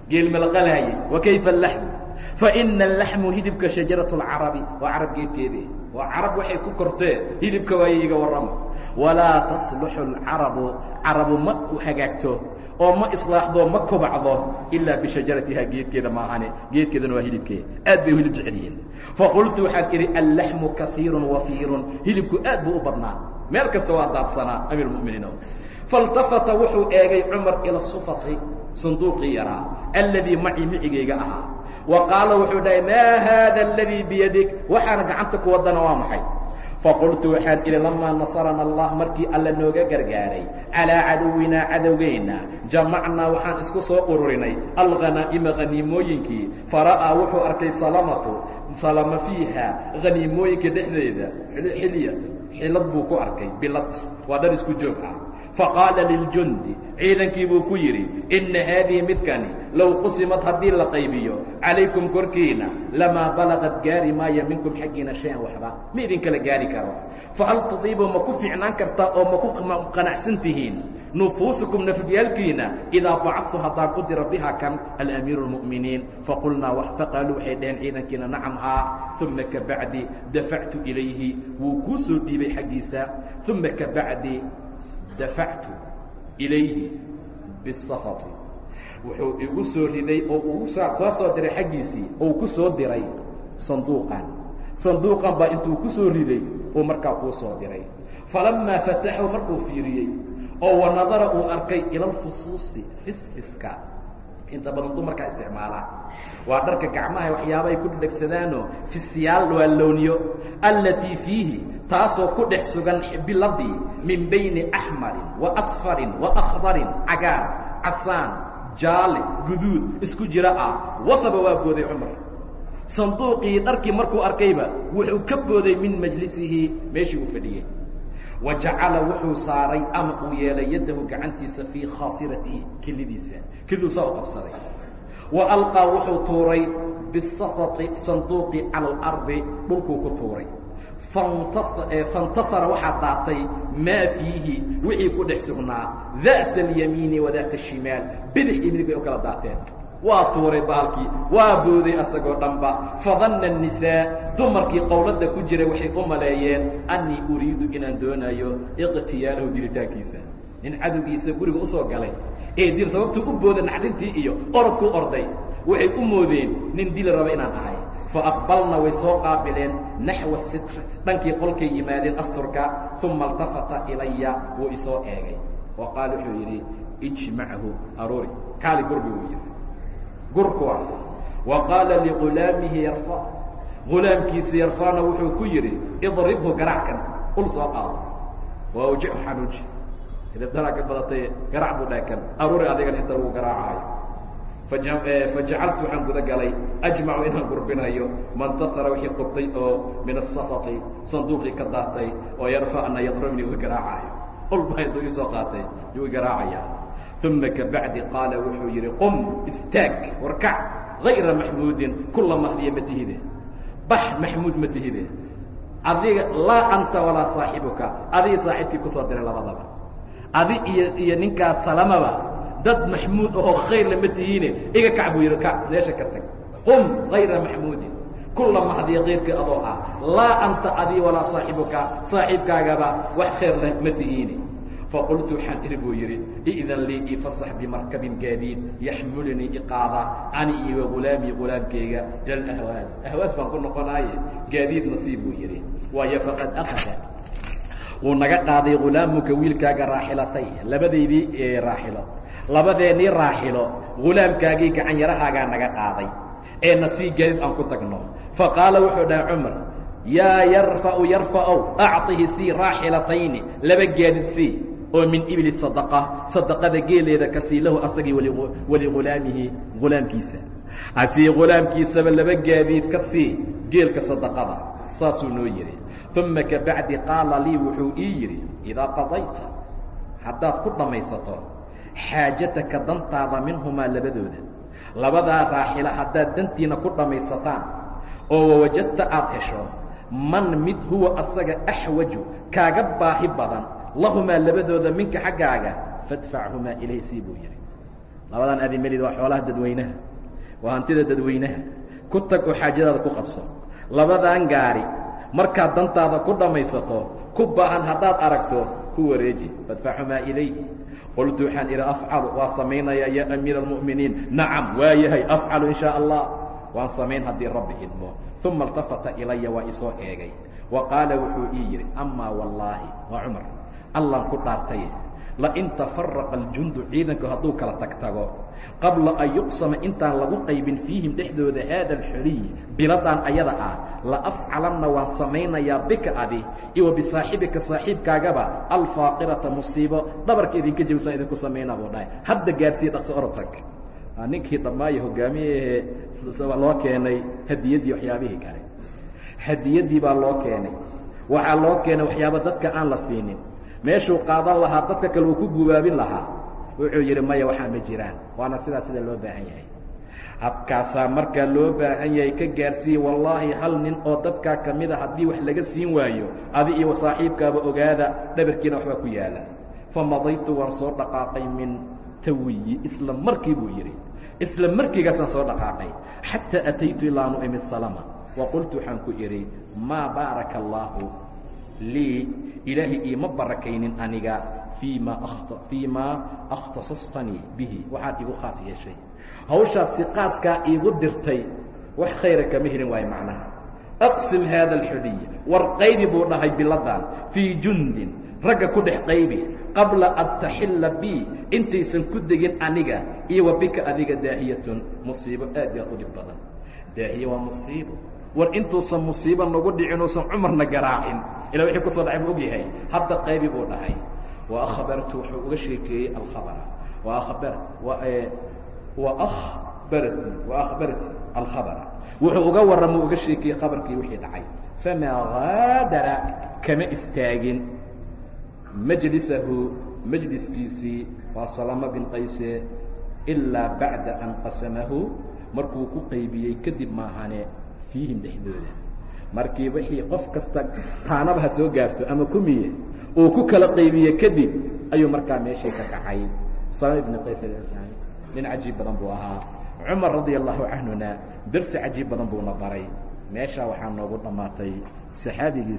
geel mala qalaayay wa kayfa alaxmu faina alaxmu hilibka shajarat lcarabi waa carab geedkeedii waa carab waxay ku korteen hilibka waaye iga warrama walaa tasluxu alcarabu carabu ma hagaagto oo ma islaaxdo ma kobacdo ilaa bishajaratiha geedkeeda maahane geedkeedana waa hilibkeeda aad bay hilib jecel faqultu waxaan idhi allaxmu kaiirun wafiirun. Hilibku aad buu u badnaa. Meel kasta waa daadsanaa amiir muminiin. Faltafata wuxuu eegay cumar ila sufati sanduuqii yaraa alladii macii micigayga ahaa wa qaala wuxuu dhahay maa haada aladii biyadig waxaana gacanta ku wadana waa maxay? Faqultu waxaan idhi lamaa nasarana allah markii alla nooga gargaaray calaa cadowinaa cadowgeenna jamacnaa waxaan isku soo ururinay alghanaa'ima haniimooyinkii fara'aa wuxuu arkay salamatu salama fiiha haniimooyinka dhexdeeda xilya xilad buu ku arkay bilad waa dhar isku joog ah. Faqaala liljundi ciidankii buu ku yidhi inna haadihi midkani low qusimad haddii la qaybiyo calaykum korkiina lamaa balagad gaari maaya minkum xaggiina shay-an waxba ma idinkala gaari karo fahal tudiibu ma ku fiicnaan kartaa oo ma ku qanacsan tihiin nufuusukum nafyaalkiina idaa bacadtu haddaan u diro biha kan alamiiru اlmu'miniin faqulnaa faqaaluu waxay dhaheen ciidankiina nacam haa uma kabacdi dafactu ilayhi wuu kuu soo dhiibay xaggiisa uma kabacdi dafactu ilayhi bisafati wuxuu igu soo riday oo uu kaa soo diray xaggiisii ou ku soo diray sanduuqan. Sanduuqan baa intuu ku soo riday uu markaa kuu soo diray. Falamaa fataxahu markuu fiiriyey oo wanadara uu arkay ila alfusuusi fisfiska inta badan dumarkaa isticmaalaa waa dharka gacmaha waxyaabahay ku dhedhegsadaano fisyaal waa looniyo allatii fiihi taasoo ku dhex sugan biladii min bayni axmarin wa asfarin wa akhdarin cagaar casaan jaale guduud isku jira ah. Wahaba waa booday cumar. Sanduuqii dharkii markuu arkayba wuxuu ka booday min majlisihi meeshii uu fadhiyey wa jacala wuxuu saaray ama uu yeelay yaddahu gacantiisa fii khaasiratihi kelidiisa keliduu saa u qabsaday. Wa alqaa wuxuu tuuray bisafati sanduuqi cala alardi dhulkuu ku tuuray fantahara waxaa daatay maa fiihi wixii ku dhex sugnaa daata alyamiini wa daata ashimaal bidix iyo midig bay u kala daateen waa tuuray baalkii waa booday asagoo dhanba fadanna الnisaa dumarkii qowladda ku jiray waxay u maleeyeen annii uriidu inaan doonayo iqtiyaalahu dilitaankiisa nin cadowgiisa guriga u soo galay ee dil sababtuu u booda naxdintii iyo orodkuu orday waxay u moodeen nin dili raba inaan ahay faaqbalna way soo qaabileen naxwa sitr dhankii qolkay yimaadeen asturka uma اltafata ilaya wuu isoo eegay wa qaala wuxuu yidhi ijmachu aroori kaali gurbi wuu yidhi gurkuwa wa qaala ligulaamihi yarfa gulaamkiisi yarfana wuxuu ku yidhi idribhu garackan ul soo qaado waa awjicu xanuuji ka badatay garac buu dhaakan aroori adigan inta lagu garaacayo fajacaltu waxaan guda galay ajmacu inaan gurbinayo mantasara wixii qubtay oo min asafati sanduuqii ka daatay oo yarfacna yadrubni uu garaacaayo. Ulbaa intuu iisoo qaatay yuu garaacaya uma kabacdi qaala wuxuu yidhi qum istaag warkac hayra maxmuudin kula mahdiya ma tihide. Bax maxmuud ma tihide. Adiga laa anta walaa saaxibuka. Adigii saaxiibkii ku soo diray labadaba. Adi iyo iyo ninkaas salamaba dad maxmuud ahoo khayr lama tihiine iga kac buu yidhi kac meesha ka tag. Qum hayra maxmuudin kula mahdiya kayrkii adoo ah. Laa anta adii walaa saaxibuka saaxiibkaagaba wax khayr leh ma tihiine faqultu waxaan ihi buu yidhi i'dan lii ii fasax bimarkabin gaadiid yaxmulnii iqaada ani iyo wagulaamii gulaamkayga ila alahwaas ahwaas baan ku noqonaaye gaadiid nasiib buu yidhi. Waayo faqad akada wuu naga qaaday gulaamuka wiilkaaga raaxilatay labadaydii raaxilo labadeennii raaxilo gulaamkaagii gacan yarahaagaa naga qaaday ee nasii gaadiid aan ku tagno. Faqaala wuxuu dhahay cumar yaa yarfa'u yarfa'ow acطihi sii raaxilatayni laba gaadid sii oo min ibli sadaqa sadaqada geeleeda ka sii lahu asagii waligulaamihi gulaamkiisa. Asii gulaamkiisaba laba gaadiid ka sii geelka sadaqada saasuu noo yidhi uma kabacdi qaala lii wuxuu ii yidhi idaa qadayta haddaad ku dhammaysato xaajataka dantaada minhumaa labadooda. Labadaa raaxila haddaad dantiina ku dhammaysataan oo wawajadta aad hesho man mid huwa asaga axwaju kaaga baahi badan lahumaa labadooda minka xaggaaga fadfachumaa ilayh sii buu yidhi. Labadan adimelid waa xoolaha dadweynaha waa hantida dadweynaha ku tag oo xaajadaada ku qabso. Labadan gaari markaad dantaada ku dhammaysato ku baahan haddaad aragto ku wareeji fadfaxumaa ilayh qultu waxaan idhi afcalu waa samaynayaa yaa amiira almu'miniin. Nacam waa yahay afcalu in shaa allah. Waan samayn haddii rabbi idmo. Uma اltafata ilaya waa isoo eegay. Wa qaala wuxuu ii yidhi amaa wallaahi waa cumar allan ku dhaartaye lain tafaraqa aljundu ciidanku hadduu kala tagtago qabla an yuqsama intaan lagu qaybin fiihim dhexdooda haada alxoliy biladan ayada ah la afcalanna waan samaynayaa bika adi iyo bisaaxibika saaxiibkaagaba alfaaqirata musiibo dhabarka idinka jebisaan idinku samaynaa buu dhahay. Hadda gaadsiiya dhaqso orotag ninkii dhammaayo hogaamiyahee loo keenay hadiyaddii waxyaabihii kale. Hadiyaddii baa loo keenay. Waxaa loo keenay waxyaaba dadka aan la siinin meeshuu qaadan lahaa dadka kale uu ku gubaabin lahaa. Wuxuu yidhi maya waxaa ma jiraan. Waana sidaa sida loo baahan yahay. Habkaasaa markaa loo baahan yahay ka gaarsiiye wallaahi hal nin oo dadkaa ka mida haddii wax laga siin waayo adi iyo saaxiibkaaba ogaada dhabarkiina waxbaa ku yaalla. Famadaytu waan soo dhaqaaqay min tawiyi isla markii buu yidhi. Isla markiigaasaan soo dhaqaaqay. Xataa ataytu ilaanu imid salama. Wa qultu waxaan ku idhi maa baaraka allaahu lii ilaahay iima barakaynin aniga fii ma fii bihi. Waxaad igu khaas yeeshay. Hawshaad si qaaskaa iigu dirtay wax khayra kama helin waayo macnaha. Aqsim haada alxudiy war qaybi buu dhahay biladan fii jundin ragga ku dhex qaybi qabla an taxilla bi intaysan ku degin aniga iyo wa bika adiga daahiyatun musiibo aad iyo aad u dhib badan. Daahiye waa musiibo war intuusan musiibo nagu dhicin uusan cumarna garaacin. Ila wixii ku soo dhacay buu og yahay. Hadda qaybi buu dhahay. Wa akhbartu wuxuu uga sheekeeyey alkhabara. Wa wabarati waahbarati alkhabara. Wuxuu uga warramuu uga sheekiyey khabarkii wixii dhacay. Famaa gaadara kama istaagin. Majlisahu majliskiisii waa salama bin qayse ilaa bacda an qasamahu. Markuu ku qaybiyey kadib maahane fiihim dhexdooda. Markii wixii qof kasta taanaba ha soo gaarto ama kumiye uu ku kala qaybiye kadib ayuu markaa meeshii ka kacay. Salama ibn qays nin cajiib badan buu ahaa. Cumar radia allahu canhuna darsi cajiib badan buuna baray. Meeshaa waxaa noogu dhammaatay saxaabigii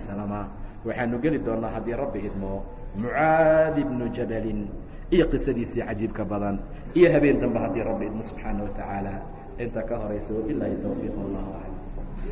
waxaanu geli doonaa haddii rabbi idmo mucaadi bnu jabalin iyo qisadiisii cajiibka badan iyo habeen dambe haddii rabbi idmo subxaana wa tacaala. Inta ka horaysa wabilaahi towfiiq allah